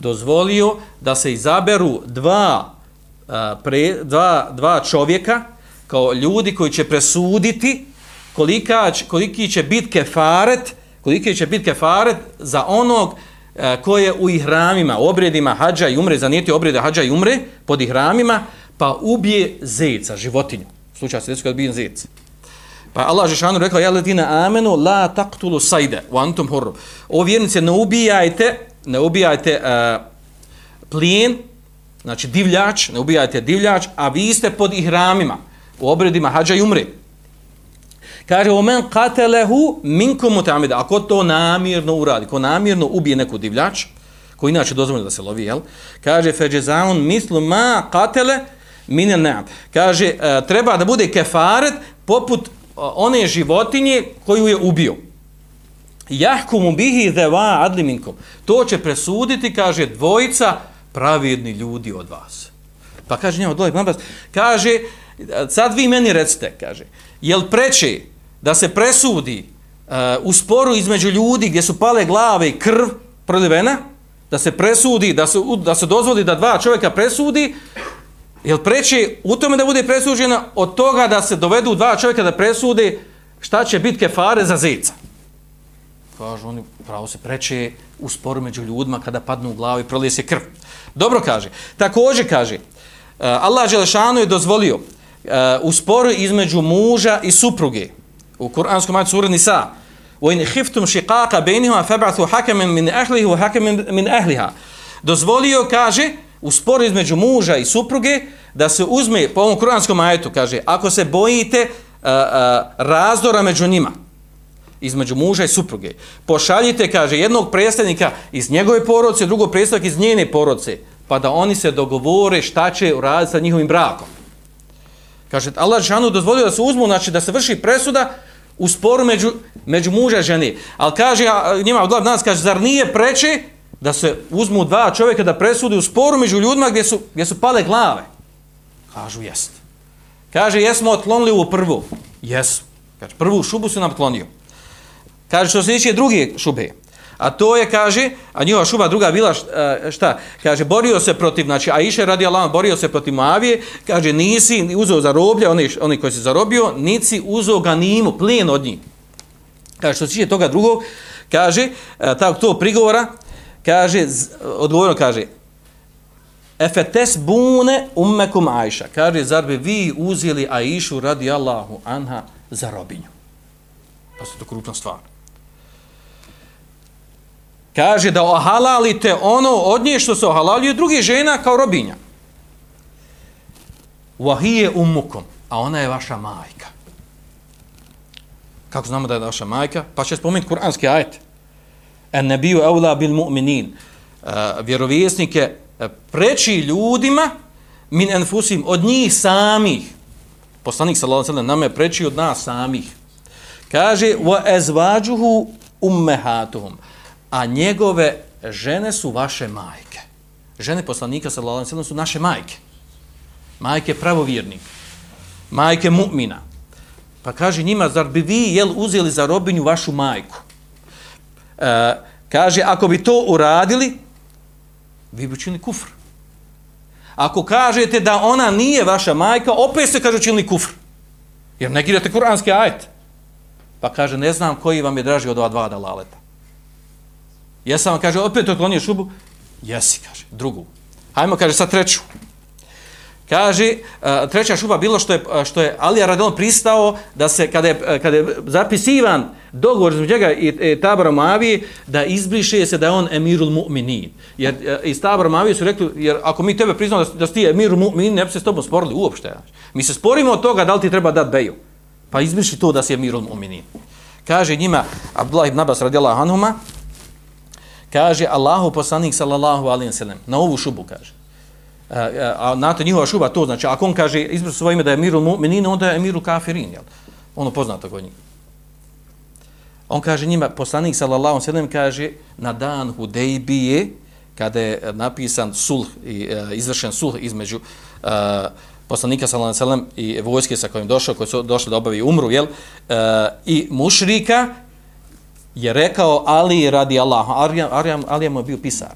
dozvolio da se izaberu dva, pre, dva, dva čovjeka kao ljudi koji će presuditi kolika, koliki će biti kefaret koliki će biti kefaret za onog a, koje je u ihramima, obredima hađa i umre, zanijeti obrede hađa i umre pod ihramima, pa ubije zeca, životinju. Slučaj se desu kad bije zec. Pa Allah Žešanu rekao, ja ledina amenu, la taktulu sajde, u antum horru. O vjernice, ne ubijajte, ne ubijajte uh, plijen, znači divljač, ne ubijajte divljač, a vi ste pod ihramima, u obredima hađa i umre. Kaže, omen katelehu minkum mutamida, ako to namirno uradi, ko namirno ubije neku divljač, ko inače dozvoljeno da se lovi, jel? Kaže, feđezaun mislu ma katele mine neam. Kaže, uh, treba da bude kefaret poput e, one životinje koju je ubio. Jahkumu bihi deva adliminkum. To će presuditi, kaže, dvojica pravidni ljudi od vas. Pa kaže njemu, dole, mambas, kaže, sad vi meni recite, kaže, jel preče da se presudi uh, u sporu između ljudi gdje su pale glave i krv prolivena, da se presudi, da se, da se dozvoli da dva čovjeka presudi, Jel preče u tome da bude presuđena od toga da se dovedu dva čovjeka da presude šta će biti kefare za zeca? Kažu oni, pravo se preće u sporu među ljudima kada padnu u glavu i prolije se krv. Dobro kaže. Također kaže, uh, Allah Želešanu je dozvolio uh, u sporu između muža i supruge u Kur'anskom majtu sura Nisa وَإِنْ خِفْتُمْ شِقَاقَ بَيْنِهُمَا فَبْعَثُوا حَكَمًا مِنْ أَهْلِهِ وَحَكَمًا مِنْ أَهْلِهَا Dozvolio, kaže, u sporu između muža i supruge da se uzme po ovom kuranskom ajetu kaže ako se bojite a, a, razdora među njima između muža i supruge pošaljite kaže jednog predstavnika iz njegove porodice drugog predstavnika iz njene porodice pa da oni se dogovore šta će uraditi sa njihovim brakom kaže Allah žanu dozvolio da se uzmu znači da se vrši presuda u sporu među, među muža i žene ali kaže njima od nas kaže zar nije preče da se uzmu dva čovjeka da presudi u sporu među ljudima gdje su, gdje su pale glave. Kažu, jest. Kaže, jesmo otklonili u prvu. Jesu. Kaže, prvu šubu su nam otlonio. Kaže, što se tiče druge šube. A to je, kaže, a njihova šuba druga bila e, šta? Kaže, borio se protiv, znači, a iše radi Allah, borio se protiv Moavije, kaže, nisi uzeo za roblje, oni, oni koji se zarobio, nisi uzeo ganimu, plijen od njih. Kaže, što se tiče toga drugog, kaže, e, tako to prigovora, kaže, odgovorno kaže, efetes bune ummekum Ajša. Kaže, zar bi vi uzeli Ajšu radi Allahu anha za robinju? Pa se to krupna stvar. Kaže da ohalalite ono od nje što se ohalaljuje drugi žena kao robinja. Wahije ummukum, a ona je vaša majka. Kako znamo da je vaša majka? Pa će spomenuti kuranski ajet en nebiju eula bil mu'minin, e, uh, vjerovjesnike e, preči ljudima min enfusim, od njih samih. Poslanik sallallahu alejhi ve sellem nam je preči od nas samih. Kaže wa azwajuhu ummahatuhum. A njegove žene su vaše majke. Žene poslanika sallallahu alejhi ve sellem su naše majke. Majke pravovjernika. Majke mu'mina. Pa kaže njima, zar bi vi jel uzeli za robinju vašu majku? E, kaže, ako bi to uradili, vi bi učinili kufr. Ako kažete da ona nije vaša majka, opet ste, kaže učinili kufr. Jer ne girate kuranski ajet. Pa kaže, ne znam koji vam je draži od ova dva dalaleta. Jesam kaže, opet otklonio šubu? Jesi, kaže, drugu. Hajmo, kaže, sad treću. Kaže, e, treća šuba bilo što je, e, što je Alija Radon pristao da se, kada je, e, kada je zapisivan dogovor između njega i, i Tabora Moavije, da izbriše se da je on emirul mu'minin. Jer iz Tabora Moavije su rekli, jer ako mi tebe priznamo da, da si ti emirul mu'minin, ne bi se s tobom sporili uopšte. Mi se sporimo od toga da li ti treba dat beju. Pa izbriši to da si emirul mu'minin. Kaže njima, Abdullah ibn Abbas radijallahu anhuma, kaže Allahu poslanik sallallahu alaihi wa sallam, na ovu šubu kaže. A, a, na to njihova šuba to znači ako on kaže izbor svoje ime da je Emirul Mu'minin onda je Emirul Kafirin jel? Ono poznato kod njih. On kaže njima poslanik sallallahu alaihi wa sallam kaže na dan Hudejbije kada je napisan sulh i e, izvršen sulh između uh, poslanika sallallahu alejhi ve sellem i vojske sa kojim došao koji su došli da obavi umru jel? Uh, i mušrika je rekao Ali radi Allahu, Arjam, Arjam, Ali je bio pisar.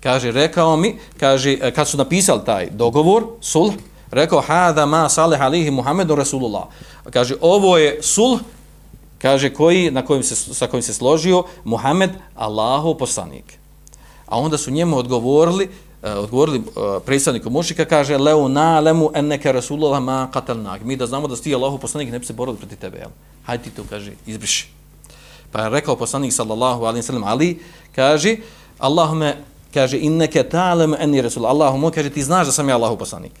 Kaže, rekao mi, kaže, e, kad su napisali taj dogovor, sulh, rekao, hada ma salih alihi Muhammedu Rasulullah. Kaže, ovo je sulh, kaže, koji, na kojim se, sa kojim se složio Muhammed, Allahov poslanik. A onda su njemu odgovorili, uh, odgovorili uh, predstavniku mušika, kaže, leu na lemu enneke Rasulullah ma katalnak. Mi da znamo da si ti Allahov poslanik, ne bi se borili proti tebe, jel? Hajde ti to, kaže, izbriši. Pa je rekao poslanik sallallahu alaihi sallam Ali, kaže, Allahume, kaže, inneke ta'lem enni rasul. Allahumu, kaže, ti znaš da sam ja Allahu poslanik.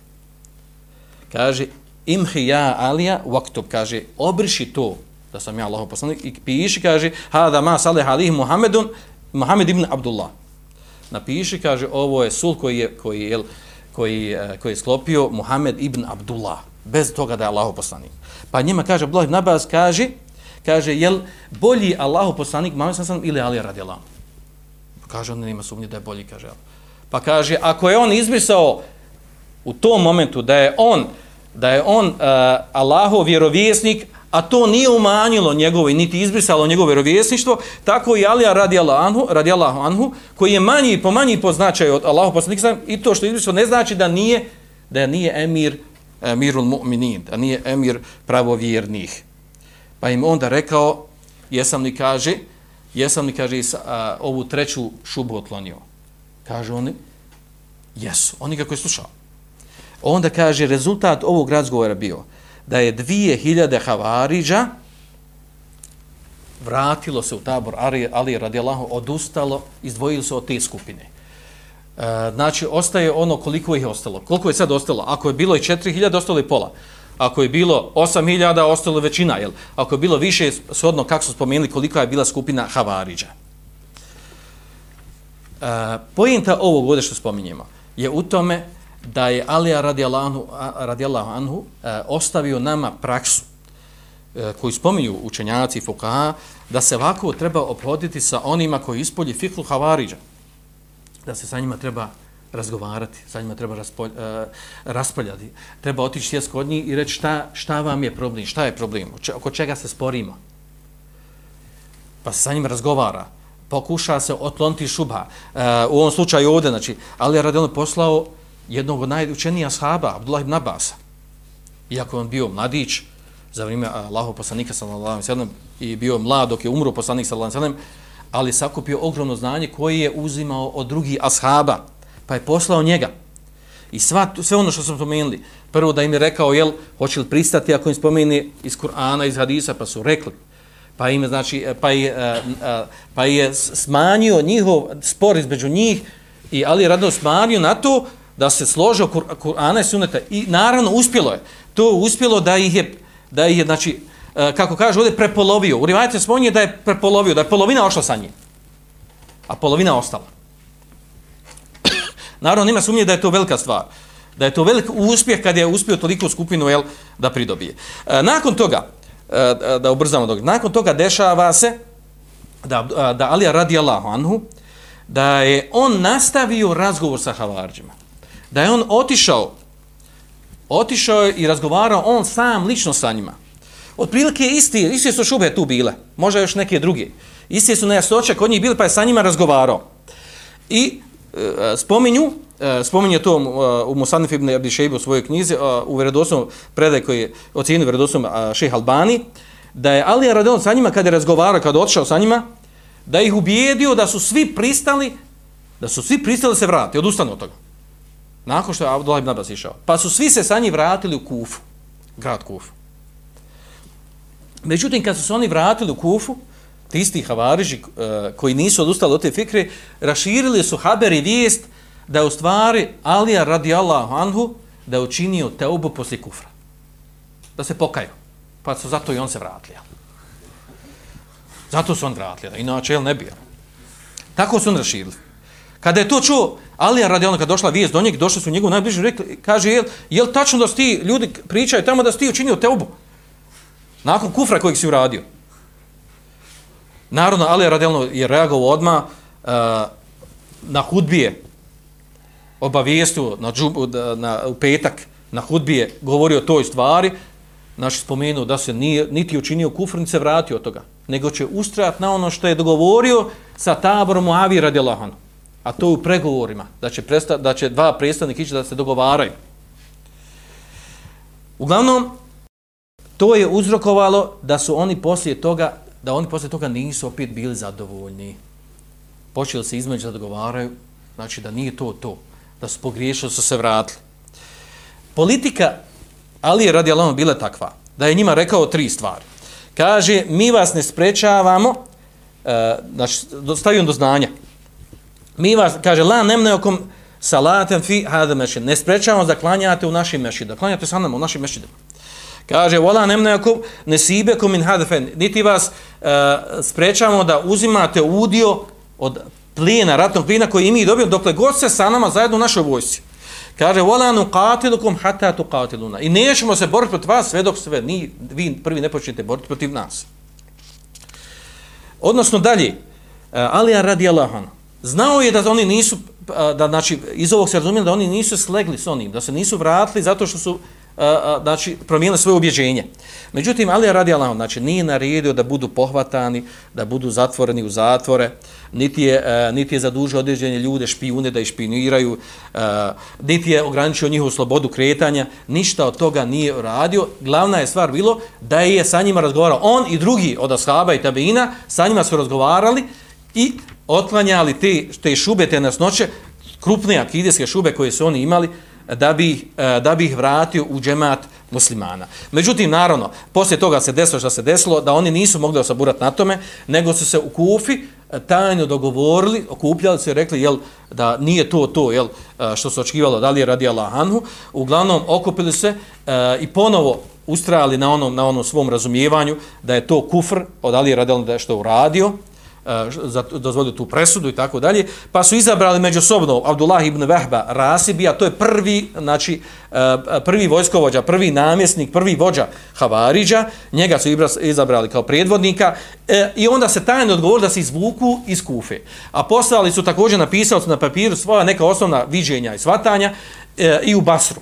Kaže, imhi ja Alija vaktub, kaže, obriši to da sam ja Allahu poslanik i piši, kaže, hada ma salih alih Muhammedun, Muhammed ibn Abdullah. Napiši, kaže, ovo je sul koji je, koji je, koji, eh, koji je sklopio Muhammed ibn Abdullah, bez toga da je Allahu poslanik. Pa njima kaže, Abdullah ibn Abbas kaže, kaže, jel bolji Allahu poslanik Muhammed sallam ili Ali radijallahu? Kaže, on nema sumnje da je bolji, kaže. Pa kaže, ako je on izbrisao u tom momentu da je on, da je on uh, Allahov vjerovjesnik, a to nije umanjilo njegovo i niti izbrisalo njegovo vjerovjesništvo, tako i Alija radijallahu anhu, radijallahu anhu, koji je manji po manji po značaju od Allahov poslanika i to što je izbrisao ne znači da nije da nije emir emirul mu'minin, da nije emir pravovjernih. Pa im onda rekao, jesam li kaže, jesam li kaže a, ovu treću šubu otlonio. Kaže oni, jesu. Oni kako je slušao. Onda kaže, rezultat ovog razgovora bio da je dvije hiljade havariđa vratilo se u tabor Ali, Ali radijalahu, odustalo, izdvojili se od te skupine. E, znači, ostaje ono koliko ih je ostalo. Koliko je sad ostalo? Ako je bilo i četiri hiljade, ostalo je pola. Ako je bilo 8000, ostalo većina, jel? Ako je bilo više, shodno kako su spomenuli, koliko je bila skupina Havariđa. E, pojenta ovog ovdje što spominjemo je u tome da je Alija radijallahu, radijallahu anhu e, ostavio nama praksu e, koju spominju učenjaci i fukaha, da se ovako treba obhoditi sa onima koji ispolji fiklu Havariđa. Da se sa njima treba razgovarati, sa njima treba raspolj, e, uh, raspoljati. Treba otići sjest kod njih i reći šta, šta vam je problem, šta je problem, oko čega se sporimo. Pa se sa njima razgovara, pokuša se otloniti šuba. Uh, u ovom slučaju ovdje, znači, ali je radijalno poslao jednog od najučenija sahaba, Abdullah ibn Abbas. Iako on bio mladić, za vrijeme Allahov poslanika sallallahu alejhi ve sellem i bio mlad dok je umro poslanik sallallahu alejhi ve sellem, ali sakupio ogromno znanje koje je uzimao od drugih ashaba pa je poslao njega. I sva, sve ono što smo spomenuli, prvo da im je rekao, jel, hoće li pristati ako im spomeni iz Kur'ana, iz Hadisa, pa su rekli. Pa, im, znači, e, pa, je, e, e, pa je smanjio njihov spor između njih i Ali je radno smanjio na to da se složio Kur'ana i Sunneta. I naravno uspjelo je. To uspjelo da ih je, da ih je znači, kako kaže ovdje, prepolovio. U rivajte spominje da je prepolovio, da je polovina ošla sa njim. A polovina ostala. Naravno, nima sumnje da je to velika stvar. Da je to velik uspjeh kad je uspio toliko skupinu jel, da pridobije. E, nakon toga, e, da ubrzamo dok, nakon toga dešava se da, e, da Alija radi Allahu anhu, da je on nastavio razgovor sa Havarđima. Da je on otišao, otišao i razgovarao on sam lično sa njima. Otprilike isti, isti su šube tu bile, možda još neke druge. Isti su nejasnoće kod njih bili pa je sa njima razgovarao. I E, spominju, e, spominje to e, u Musanif ibn Abdi Šeibu u svojoj knjizi, u vjerodosnom predaj koji je ocijenio vjerodosnom šeha Albani, da je Alija Radon sa njima, kada je razgovarao, kada je otišao sa njima, da ih ubijedio da su svi pristali, da su svi pristali se vrati, odustanu od toga. Nakon što je Abdullah ibn Abbas išao. Pa su svi se sa njih vratili u Kufu, grad Kufu. Međutim, kad su se oni vratili u Kufu, ti isti havariži uh, koji nisu odustali od te fikre, raširili su haber i vijest da je u stvari Alija radijallahu anhu da je učinio teubu poslije kufra. Da se pokaju. Pa su zato i on se vratili. Zato su on vratili. Inače, jel ne bi. Tako su on raširili. Kada je to čuo, Alija radi ono, kada došla vijest do njeg, došli su njegov najbliži, rekli, kaže, jel, jel tačno da ti ljudi pričaju tamo da si ti učinio teubu? Nakon kufra kojeg si uradio. Narodno, Ali Radelno je reagovao odmah uh, na hudbije, obavijestio na, džubu, na, u petak, na hudbije, govorio o toj stvari, znači spomenuo da se nije, niti učinio kufr, niti se vratio od toga, nego će ustrajati na ono što je dogovorio sa taborom u Avi radi A to u pregovorima, da će, presta, da će dva predstavnika ići da se dogovaraju. Uglavnom, to je uzrokovalo da su oni poslije toga, da oni poslije toga nisu opet bili zadovoljni. Počeli se između da dogovaraju, znači da nije to to, da su pogriješili, su se vratili. Politika Ali je radi Allahom bila takva, da je njima rekao tri stvari. Kaže, mi vas ne sprečavamo, e, znači, stavio do znanja, mi vas, kaže, la nemne okom salatem fi hada mešid, ne sprečavamo da klanjate u našim mešidima, klanjate sa nama u našim mešidima. Kaže, vola nemne okom nesibe hadfen. in niti vas e, sprečamo da uzimate udio od plijena, ratnog plijena koji mi dobijemo, dokle god se sa nama zajedno u našoj vojsci. Kaže, vola nu hatta tu qatiluna. I nećemo se boriti protiv vas sve dok sve, ni, vi prvi ne počnete boriti protiv nas. Odnosno dalje, uh, Alija radi Allahan, znao je da oni nisu, e, da znači, iz ovog se razumije da oni nisu slegli s onim, da se nisu vratili zato što su znači, promijenili svoje ubjeđenje. Međutim, Ali radi Allah, znači, nije naredio da budu pohvatani, da budu zatvoreni u zatvore, niti je, e, niti je zadužio određenje ljude, špijune, da išpiniraju, špiniraju, niti je ograničio njihovu slobodu kretanja, ništa od toga nije radio. Glavna je stvar bilo da je sa njima razgovarao on i drugi od Ashaba i Tabina, sa njima su razgovarali i otklanjali te, te šube, te nasnoće, krupne akideske šube koje su oni imali, da bi, e, da bi ih vratio u džemat muslimana. Međutim, naravno, poslije toga se desilo što se desilo, da oni nisu mogli osaburati na tome, nego su se u Kufi e, tajno dogovorili, okupljali se i rekli jel, da nije to to jel, e, što se očekivalo, da li je radi Allahanhu. Uglavnom, okupili se e, i ponovo ustrajali na onom, na onom svom razumijevanju da je to kufr od Ali radi da je što uradio, E, za dozvolio tu presudu i tako dalje, pa su izabrali međusobno Abdullah ibn Vehba Rasibija, to je prvi, znači, e, prvi vojskovođa, prvi namjesnik, prvi vođa Havariđa, njega su izabrali kao predvodnika e, i onda se tajno odgovor da se izvuku iz Kufe. A poslali su također napisali na papiru svoja neka osnovna viđenja i svatanja e, i u Basru.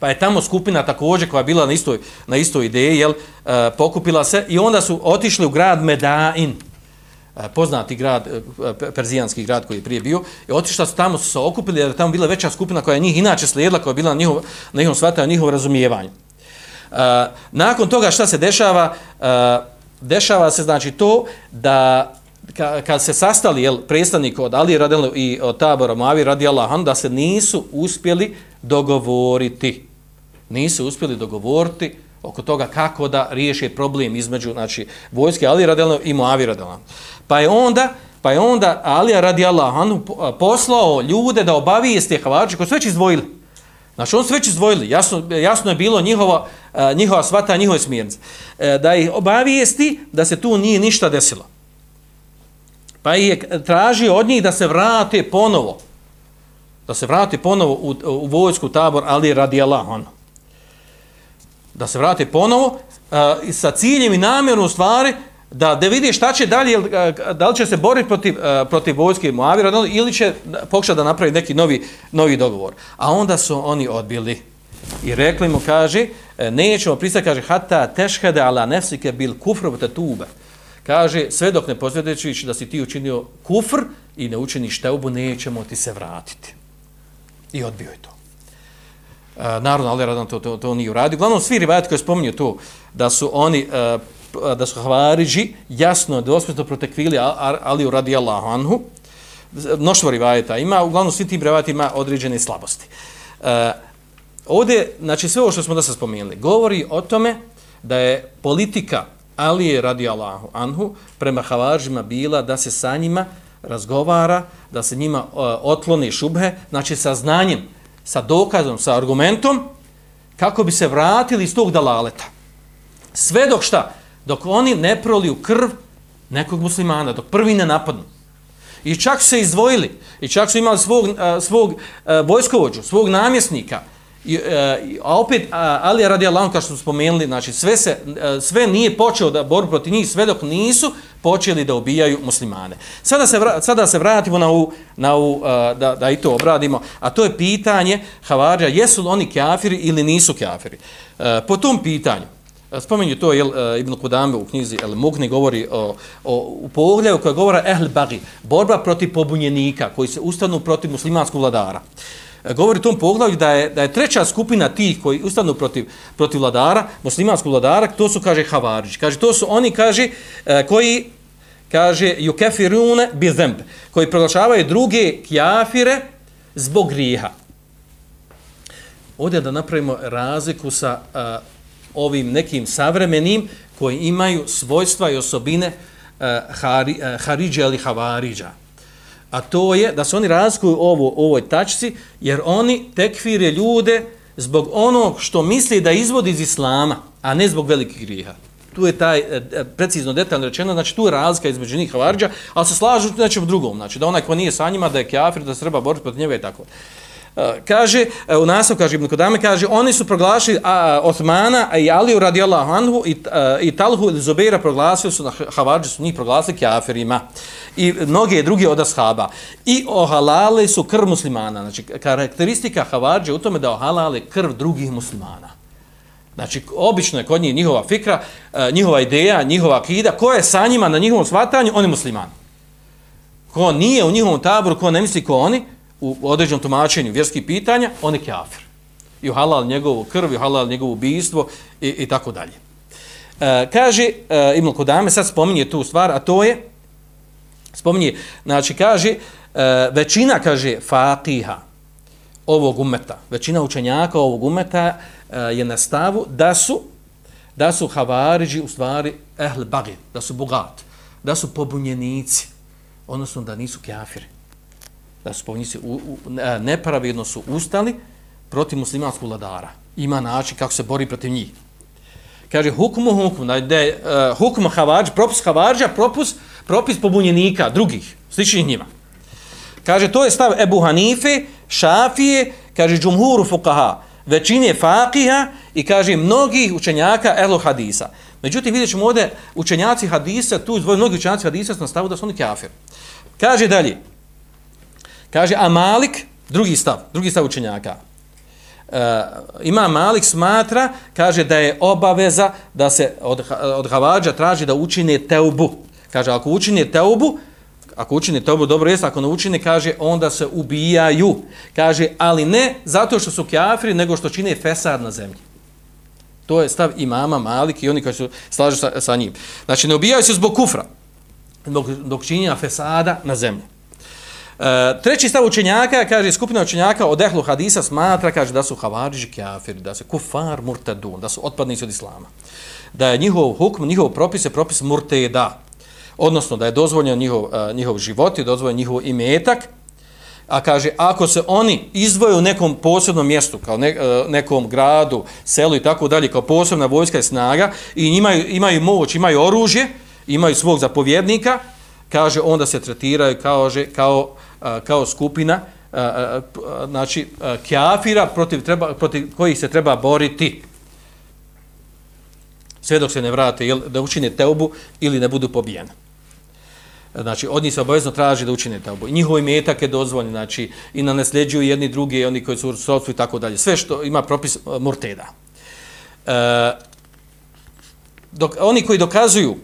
Pa je tamo skupina također koja je bila na istoj, na istoj ideji, jel, e, pokupila se i onda su otišli u grad Medain, E, poznati grad, e, perzijanski grad koji je prije bio, i otišla su tamo, su se okupili, jer tamo bila veća skupina koja je njih inače slijedila, koja je bila na njihov, na njihovom svataju, njihovom razumijevanju. E, nakon toga šta se dešava? dešava se znači to da kad se sastali jel, predstavnik od Ali Radel i od tabora Mavi radi Allahan, da se nisu uspjeli dogovoriti. Nisu uspjeli dogovoriti oko toga kako da riješe problem između znači, vojske Ali radijalno i Muavi radijalno. Pa je onda, pa je onda Ali radijalahu anhu poslao ljude da obavijeste Havariđe koji su već izdvojili. Znači, oni su već izdvojili. Jasno, jasno je bilo njihova, njihova svata, njihove smjernice. E, da ih obavijesti da se tu nije ništa desilo. Pa je tražio od njih da se vrate ponovo. Da se vrate ponovo u, u vojsku tabor Ali radijalahu anhu. Da se vrate ponovo eh, i sa ciljem i namjerom u stvari da da vidi šta će dalje eh, da li će se boriti protiv eh, protiv vojske Muavira ili će pokušati da napravi neki novi novi dogovor. A onda su oni odbili i rekli mu kaže nećemo pristati kaže hatta tešhada ala nefsike bil kufr te tube. kaže sve dok ne posvjedočiš da si ti učinio kufr i ne učiniš teubu nećemo ti se vratiti. I odbio je to. Eh, naravno ali radan to, to, to nije uradio. Uglavnom, svi rivajati koji spominju to, da su oni eh, da su Havariđi jasno dosmetno protekvili Aliju radi Allahu anhu, mnoštvo rivajeta ima, uglavnom svi ti rivajeti ima određene slabosti. Eh, ovdje, znači sve ovo što smo da se spomenuli, govori o tome da je politika Alije radi Allahu anhu prema Havariđima bila da se sa njima razgovara, da se njima otloni šubhe, znači sa znanjem, sa dokazom, sa argumentom, kako bi se vratili iz tog dalaleta. Sve dok šta? dok oni ne proliju krv nekog muslimana, dok prvi ne napadnu. I čak su se izdvojili. I čak su imali svog, svog vojskovođu, svog namjesnika. I, e, a opet, Ali radi Allahom kao što smo spomenuli, znači sve, se, e, sve nije počeo da borbu protiv njih sve dok nisu počeli da ubijaju muslimane. Sada se, vra, sada se vratimo na u, na u e, da, da i to obradimo, a to je pitanje Havarđa, jesu li oni kafiri ili nisu kafiri. Po tom pitanju, Spomenju to je Ibn Kudame u knjizi El Mugni govori o, o, u pogledu koja govora Ehl Bagi, borba protiv pobunjenika koji se ustanu protiv muslimanskog vladara. Uh, govori tom poglavlju da je, da je treća skupina tih koji ustanu protiv, protiv vladara, muslimanskog vladara, to su, kaže, Havarić. Kaže, to su oni, kaže, e, koji, kaže, yukefirune bizemb, koji proglašavaju druge kjafire zbog griha. Ovdje da napravimo razliku sa uh, ovim nekim savremenim koji imaju svojstva i osobine uh, hari, uh, Haridža ili Havariđa. A to je da se oni razlikuju ovo, ovoj tačci jer oni tekfire ljude zbog onog što misli da izvodi iz Islama, a ne zbog velikih griha. Tu je taj e, e, precizno detaljno rečeno, znači tu je razlika između njih havarđa, ali se slažu znači, nečem drugom, znači da onaj ko nije sa njima, da je kjafir, da se treba boriti protiv njega i tako. Kaže e, u nasav kaže Ibn Kodame kaže oni su proglašili a, Osmana i Aliju radijallahu anhu i, a, i Talhu ili Zubeira proglasili su na Havadži su njih proglasili kafirima. I mnoge druge od ashaba. I ohalale su krv muslimana. Znači karakteristika Havadži u tome da ohalale krv drugih muslimana. Znači, obično je kod njih njihova fikra, e, njihova ideja, njihova akida, ko je sa njima na njihovom svatanju, oni muslimani. Ko nije u njihovom taboru, ko ne misli ko oni, u određenom tumačenju vjerskih pitanja, on je kafir. I halal njegovu krv, i halal njegovu ubijstvo i, i tako dalje. E, kaže e, Ibn Kodame, sad spominje tu stvar, a to je, spominje, znači kaže, e, većina, kaže, fatiha ovog umeta, većina učenjaka ovog umeta e, je na stavu da su, da su havariđi u stvari ehl bagi, da su bogat, da su pobunjenici, odnosno da nisu kafiri da su povnjici u, u, nepravedno su ustali protiv muslimanskog vladara. Ima način kako se bori protiv njih. Kaže, hukmu hukmu, da je uh, eh, hukmu havarđa, propis havarđa, propis, propis pobunjenika, drugih, sličnih njima. Kaže, to je stav Ebu Hanife, Šafije, kaže, džumhuru fukaha, većine fakiha i kaže, mnogih učenjaka ehlo hadisa. Međutim, vidjet ćemo ovdje učenjaci hadisa, tu izvoju mnogi učenjaci hadisa na stavu da su oni kafir. Kaže dalje, Kaže, a Malik, drugi stav, drugi stav učenjaka, e, ima Malik smatra, kaže da je obaveza da se od, od Havađa traži da učine teubu. Kaže, ako učine teubu, ako učine teubu, dobro jest, ako ne učine, kaže, onda se ubijaju. Kaže, ali ne zato što su kjafri, nego što čine fesad na zemlji. To je stav imama Malik i oni koji su slažu sa, sa njim. Znači, ne ubijaju se zbog kufra, dok, dok činjenja fesada na zemlji. E, treći stav učenjaka, kaže skupina učenjaka od ehlu hadisa smatra, kaže da su havariži kafiri, da su kufar murtadun, da su otpadnici od islama. Da je njihov hukm, njihov propis je propis murteda. Odnosno da je dozvoljen njihov, uh, njihov život i dozvoljen njihov imetak. A kaže, ako se oni izvoje u nekom posebnom mjestu, kao ne, uh, nekom gradu, selu i tako dalje, kao posebna vojska i snaga, i imaju, imaju moć, imaju oružje, imaju svog zapovjednika, kaže, onda se tretiraju kao, kao kao skupina znači kjafira protiv, treba, protiv kojih se treba boriti sve dok se ne vrate jel, da učine teubu ili ne budu pobijeni. Znači, od njih se obavezno traži da učine teubu. I njihovi metak je dozvoljeni, znači, i na nasljeđuju jedni drugi, oni koji su u srodstvu i tako dalje. Sve što ima propis e, murteda. E, dok, oni koji dokazuju,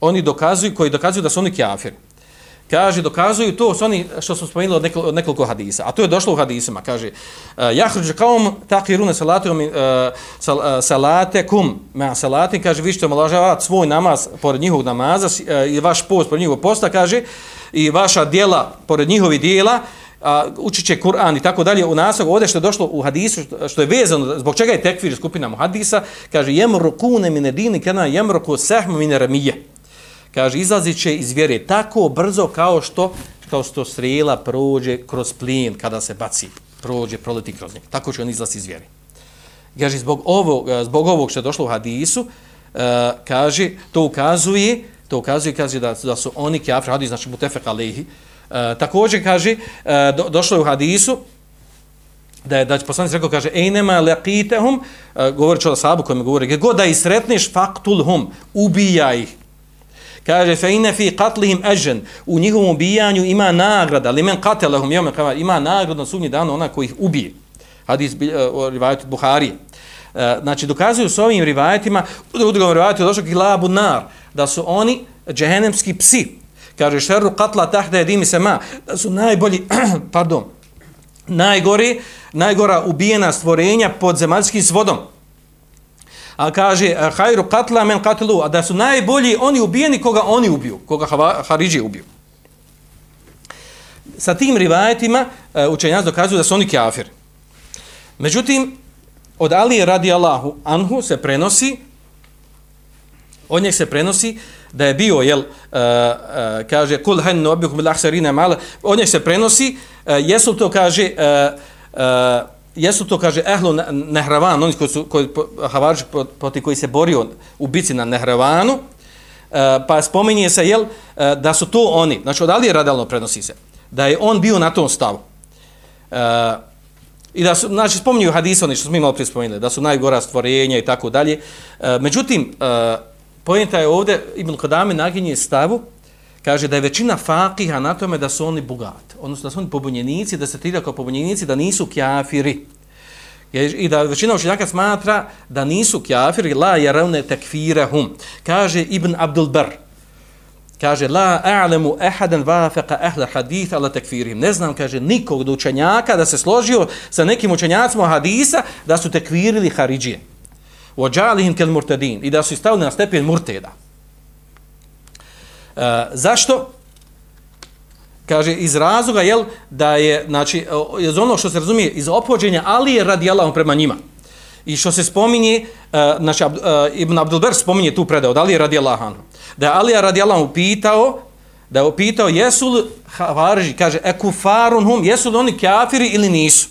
oni dokazuju, koji dokazuju da su oni kafiri, kaže dokazuju to s oni što smo spomenuli od, nekol, od nekoliko hadisa. A to je došlo u hadisima kaže e, jahruj kaum takiruna salatum uh, e, sal, uh, salatekum ma salatin kaže vi ćete omalažavati svoj namaz pored njihovog namaza uh, i vaš post pored njihovog posta kaže i vaša djela pored njihovih djela a, učit će Kur'an i tako dalje. U nasog ovdje što je došlo u hadisu što, je vezano zbog čega je tekfir skupina mu hadisa kaže jemrukune mine dini kana jemruku sahmu mine ramije kaže, izlazit će iz vjere tako brzo kao što kao što strela prođe kroz plin kada se baci, prođe, proleti kroz njega. Tako će on izlaziti iz vjere. Kaže, zbog ovog, e, zbog ovog što je došlo u hadisu, uh, kaže, to ukazuje, to ukazuje, kaže da, da su oni kafir, hadis, znači mutefek alehi. uh, e, također kaže, do, došlo je u hadisu, da je da će poslanik rekao kaže ejnema laqitahum uh, govori čovjek sahabu kojem govori gdje god da ih sretneš faktulhum ubijaj ih kaže fe inna fi qatlihim ajran. U njihovom ubijanju ima nagrada. Li men qatalahum yawm qiyamah ima nagradu na sudnji dan ona koji ih ubije. Hadis uh, eh, rivayet Buhari. Uh, znači dokazuju s ovim rivajetima u drugom rivajetu došao kilabu nar da su oni džehennemski psi. Kaže šerru qatla tahta yadimi sama. Da su najbolji pardon najgori najgora ubijena stvorenja pod zemaljskim svodom. A kaže, hajru katla men katlu, a da su najbolji oni ubijeni koga oni ubiju, koga Haridži ubiju. Sa tim rivajetima e, učenjaci dokazuju da su oni kafir. Međutim, od Ali radi Allahu anhu se prenosi, od njeg se prenosi da je bio, jel, uh, uh, kaže, kul hen obihum bil ahsarina mala, od njeg se prenosi, uh, jesu to, kaže, uh, uh, jesu to, kaže, ehlu Nehravan, oni koji su, koji, Havarži, proti koji se borio u bici na Nehravanu, e, pa spominje se, jel, e, da su to oni, znači od Alije radalno prenosi se, da je on bio na tom stavu. Uh, I da su, znači, spominju hadisa, oni što smo imali prije spomenuli, da su najgora stvorenja i tako dalje. Međutim, pojenta je ovdje, Ibn Kodame naginje stavu, kaže da je većina fakiha na tome da su oni bogati, odnosno da su oni pobunjenici, da se trida kao pobunjenici, da nisu kjafiri. I da većina učenjaka smatra da nisu kjafiri, la jaravne tekfirahum. Kaže Ibn Abdul Bar, kaže la a'lemu ahadan vafeqa ahla haditha ala tekfirihim. Ne znam, kaže, nikog od učenjaka da se složio sa nekim učenjacima hadisa da su tekvirili Haridžije. Ođalihim kel murtadin. I da su stavili na stepen murteda. E, zašto? Kaže, iz razloga, jel, da je, znači, e, iz ono što se razumije, iz opođenja Ali je radi Allahom prema njima. I što se spominje, uh, znači, uh, Ibn Abdulber spominje tu predao, da li je radi Allahom. Da je Ali radi Allahom pitao, da je pitao, jesu li havarži, kaže, ekufarun hum, jesu li oni kafiri ili nisu?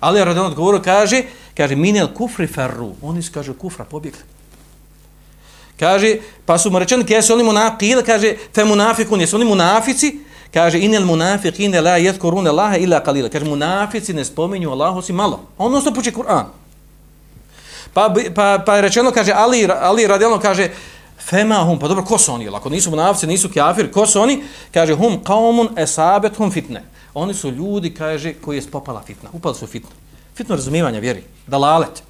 Ali je radi Allahom odgovorio, kaže, kaže, minel kufri ferru, oni su, kaže, kufra, pobjegli. Kaže, pa su mu rečeni, jesu oni munafiqi, kaže, fe munafikun, jesu oni munafici? Kaže, inel munafiqine la yadhkuruna laha illa kalila, Kaže, munafici ne spominju Allah osim malo. On nosto puče Kur'an. Pa, pa, pa je rečeno, kaže, Ali, Ali radijalno kaže, fema hum, pa dobro, ko su oni? Ako nisu munafici, nisu kafir, ko su oni? Kaže, hum qaumun esabet hum fitne. Oni su ljudi, kaže, koji je spopala fitna. Upali su fitnu. Fitno razumijevanje vjeri. Dalalet.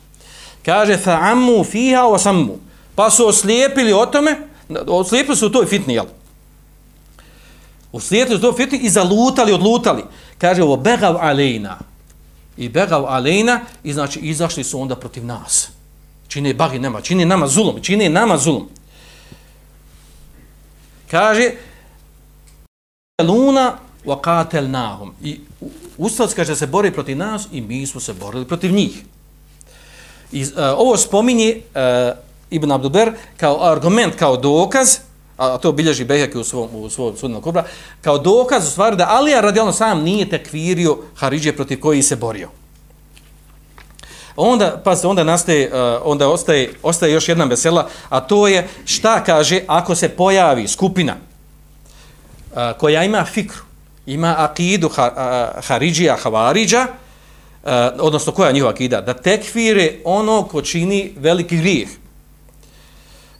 Kaže, fa ammu fiha wa sammu. Pa su oslijepili o tome, oslijepili su u toj fitni, jel? Oslijepili su u toj fitni i zalutali, odlutali. Kaže ovo, begav alejna. I begav alejna, i znači izašli su onda protiv nas. Čine bagi nema, čine nama zulom, čine nama zulom. Kaže, luna wa qatelnahum. I Ustavac kaže se bori protiv nas i mi smo se borili protiv njih. I uh, e, ovo spominje uh, Ibn Abduber kao argument, kao dokaz, a to bilježi Beheki u svom, u svom sudnom kubra, kao dokaz u stvari da Alija radijalno sam nije tekvirio Haridje protiv koji se borio. Onda, pa se onda nastaje, e, onda ostaje, ostaje još jedna vesela, a to je šta kaže ako se pojavi skupina e, koja ima fikru, ima akidu Haridžija, Havariđa, e, odnosno koja je njihova akida, da tekfire ono ko čini veliki grijeh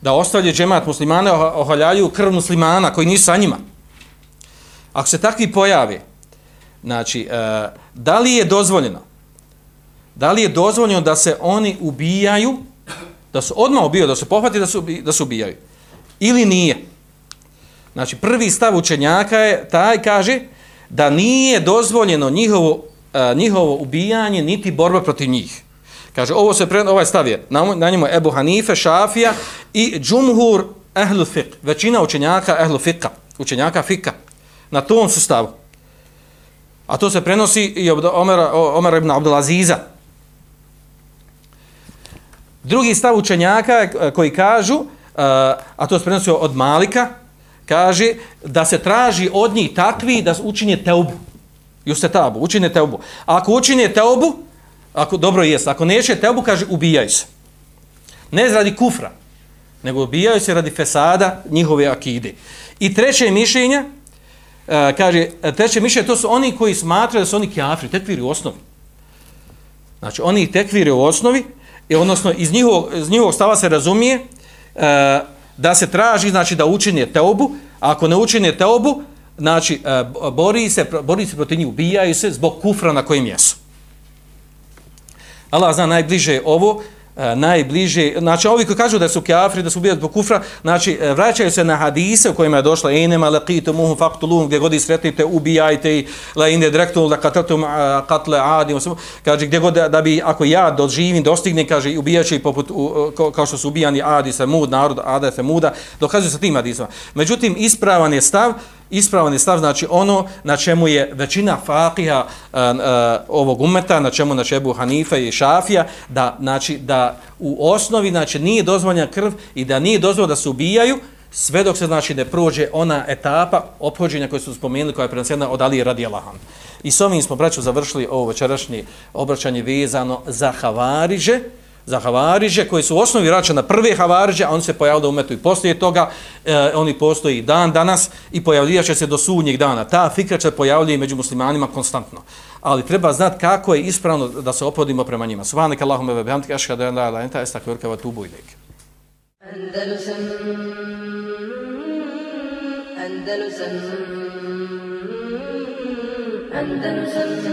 da ostavlje džemat muslimane ohaljaju krv muslimana koji nisu sa njima. Ako se takvi pojave, znači, e, da li je dozvoljeno, da li je dozvoljeno da se oni ubijaju, da su odmah ubijaju, da se pohvati da su, da se ubijaju, ili nije? Znači, prvi stav učenjaka je, taj kaže, da nije dozvoljeno njihovo, e, njihovo ubijanje, niti borba protiv njih. Kaže, ovo se prenosi, ovaj stav je, na, na njemu Ebu Hanife, Šafija i Džumhur Ehlu Fiqh, većina učenjaka Ehlu Fiqha, učenjaka Fiqha, na tom su stavu. A to se prenosi i od Omera, Omera ibn Abdulaziza. Drugi stav učenjaka e, koji kažu, e, a to se prenosi od Malika, kaže da se traži od njih takvi da učinje teubu. Juste tabu, učinje teubu. A ako učinje teubu, Ako dobro jest, ako neće tebu kaže ubijaj se. Ne radi kufra, nego ubijaju se radi fesada njihove akide. I treće mišljenje, e, kaže, treće mišljenje, to su oni koji smatraju da su oni kjafri, tekviri u osnovi. Znači, oni tekviri u osnovi, i odnosno iz njihovog, iz njihovog stava se razumije e, da se traži, znači, da učinje teobu, a ako ne učinje teobu, znači, e, bori, se, bori se protiv njih, ubijaju se zbog kufra na kojim jesu. Allah zna najbliže ovo, E, najbliže, znači ovi koji kažu da su kafiri, da su ubijali po kufra, znači e, vraćaju se na hadise u kojima je došla enema laqitu muhum faqtuluhum gdje god sretnite ubijajte i la inde direktno la qatatum qatle adim kaže gdje god da bi ako ja doživim dostignem kaže ubijaće poput kao što su ubijani adi se mud narod ada se muda dokazuju sa tim hadisima. Međutim ispravan je stav ispravan je stav, znači ono na čemu je većina fakiha uh, uh, ovog umeta, na čemu na Ebu Hanife i Šafija, da, znači, da u osnovi znači, nije dozvoljena krv i da nije dozvoljeno da se ubijaju, sve dok se znači ne prođe ona etapa ophođenja koju su spomenuli, koja je prenosjena od Ali radi Allahan. I s ovim smo, braću, završili ovo večerašnje obraćanje vezano za Havariže, za havariže koji su u osnovi vraćani na prve havariže, a oni se pojavili u umetu i poslije toga, e, oni postoji dan danas i pojavljivaće se do sudnjeg dana. Ta fikra će pojavljati među muslimanima konstantno. Ali treba znati kako je ispravno da se opodimo prema njima. Subhanak Allahume ve bihamdika ashhadu an la ilaha illa anta astaghfiruka wa atubu ilaik. Andalusam Andalusam Andalusam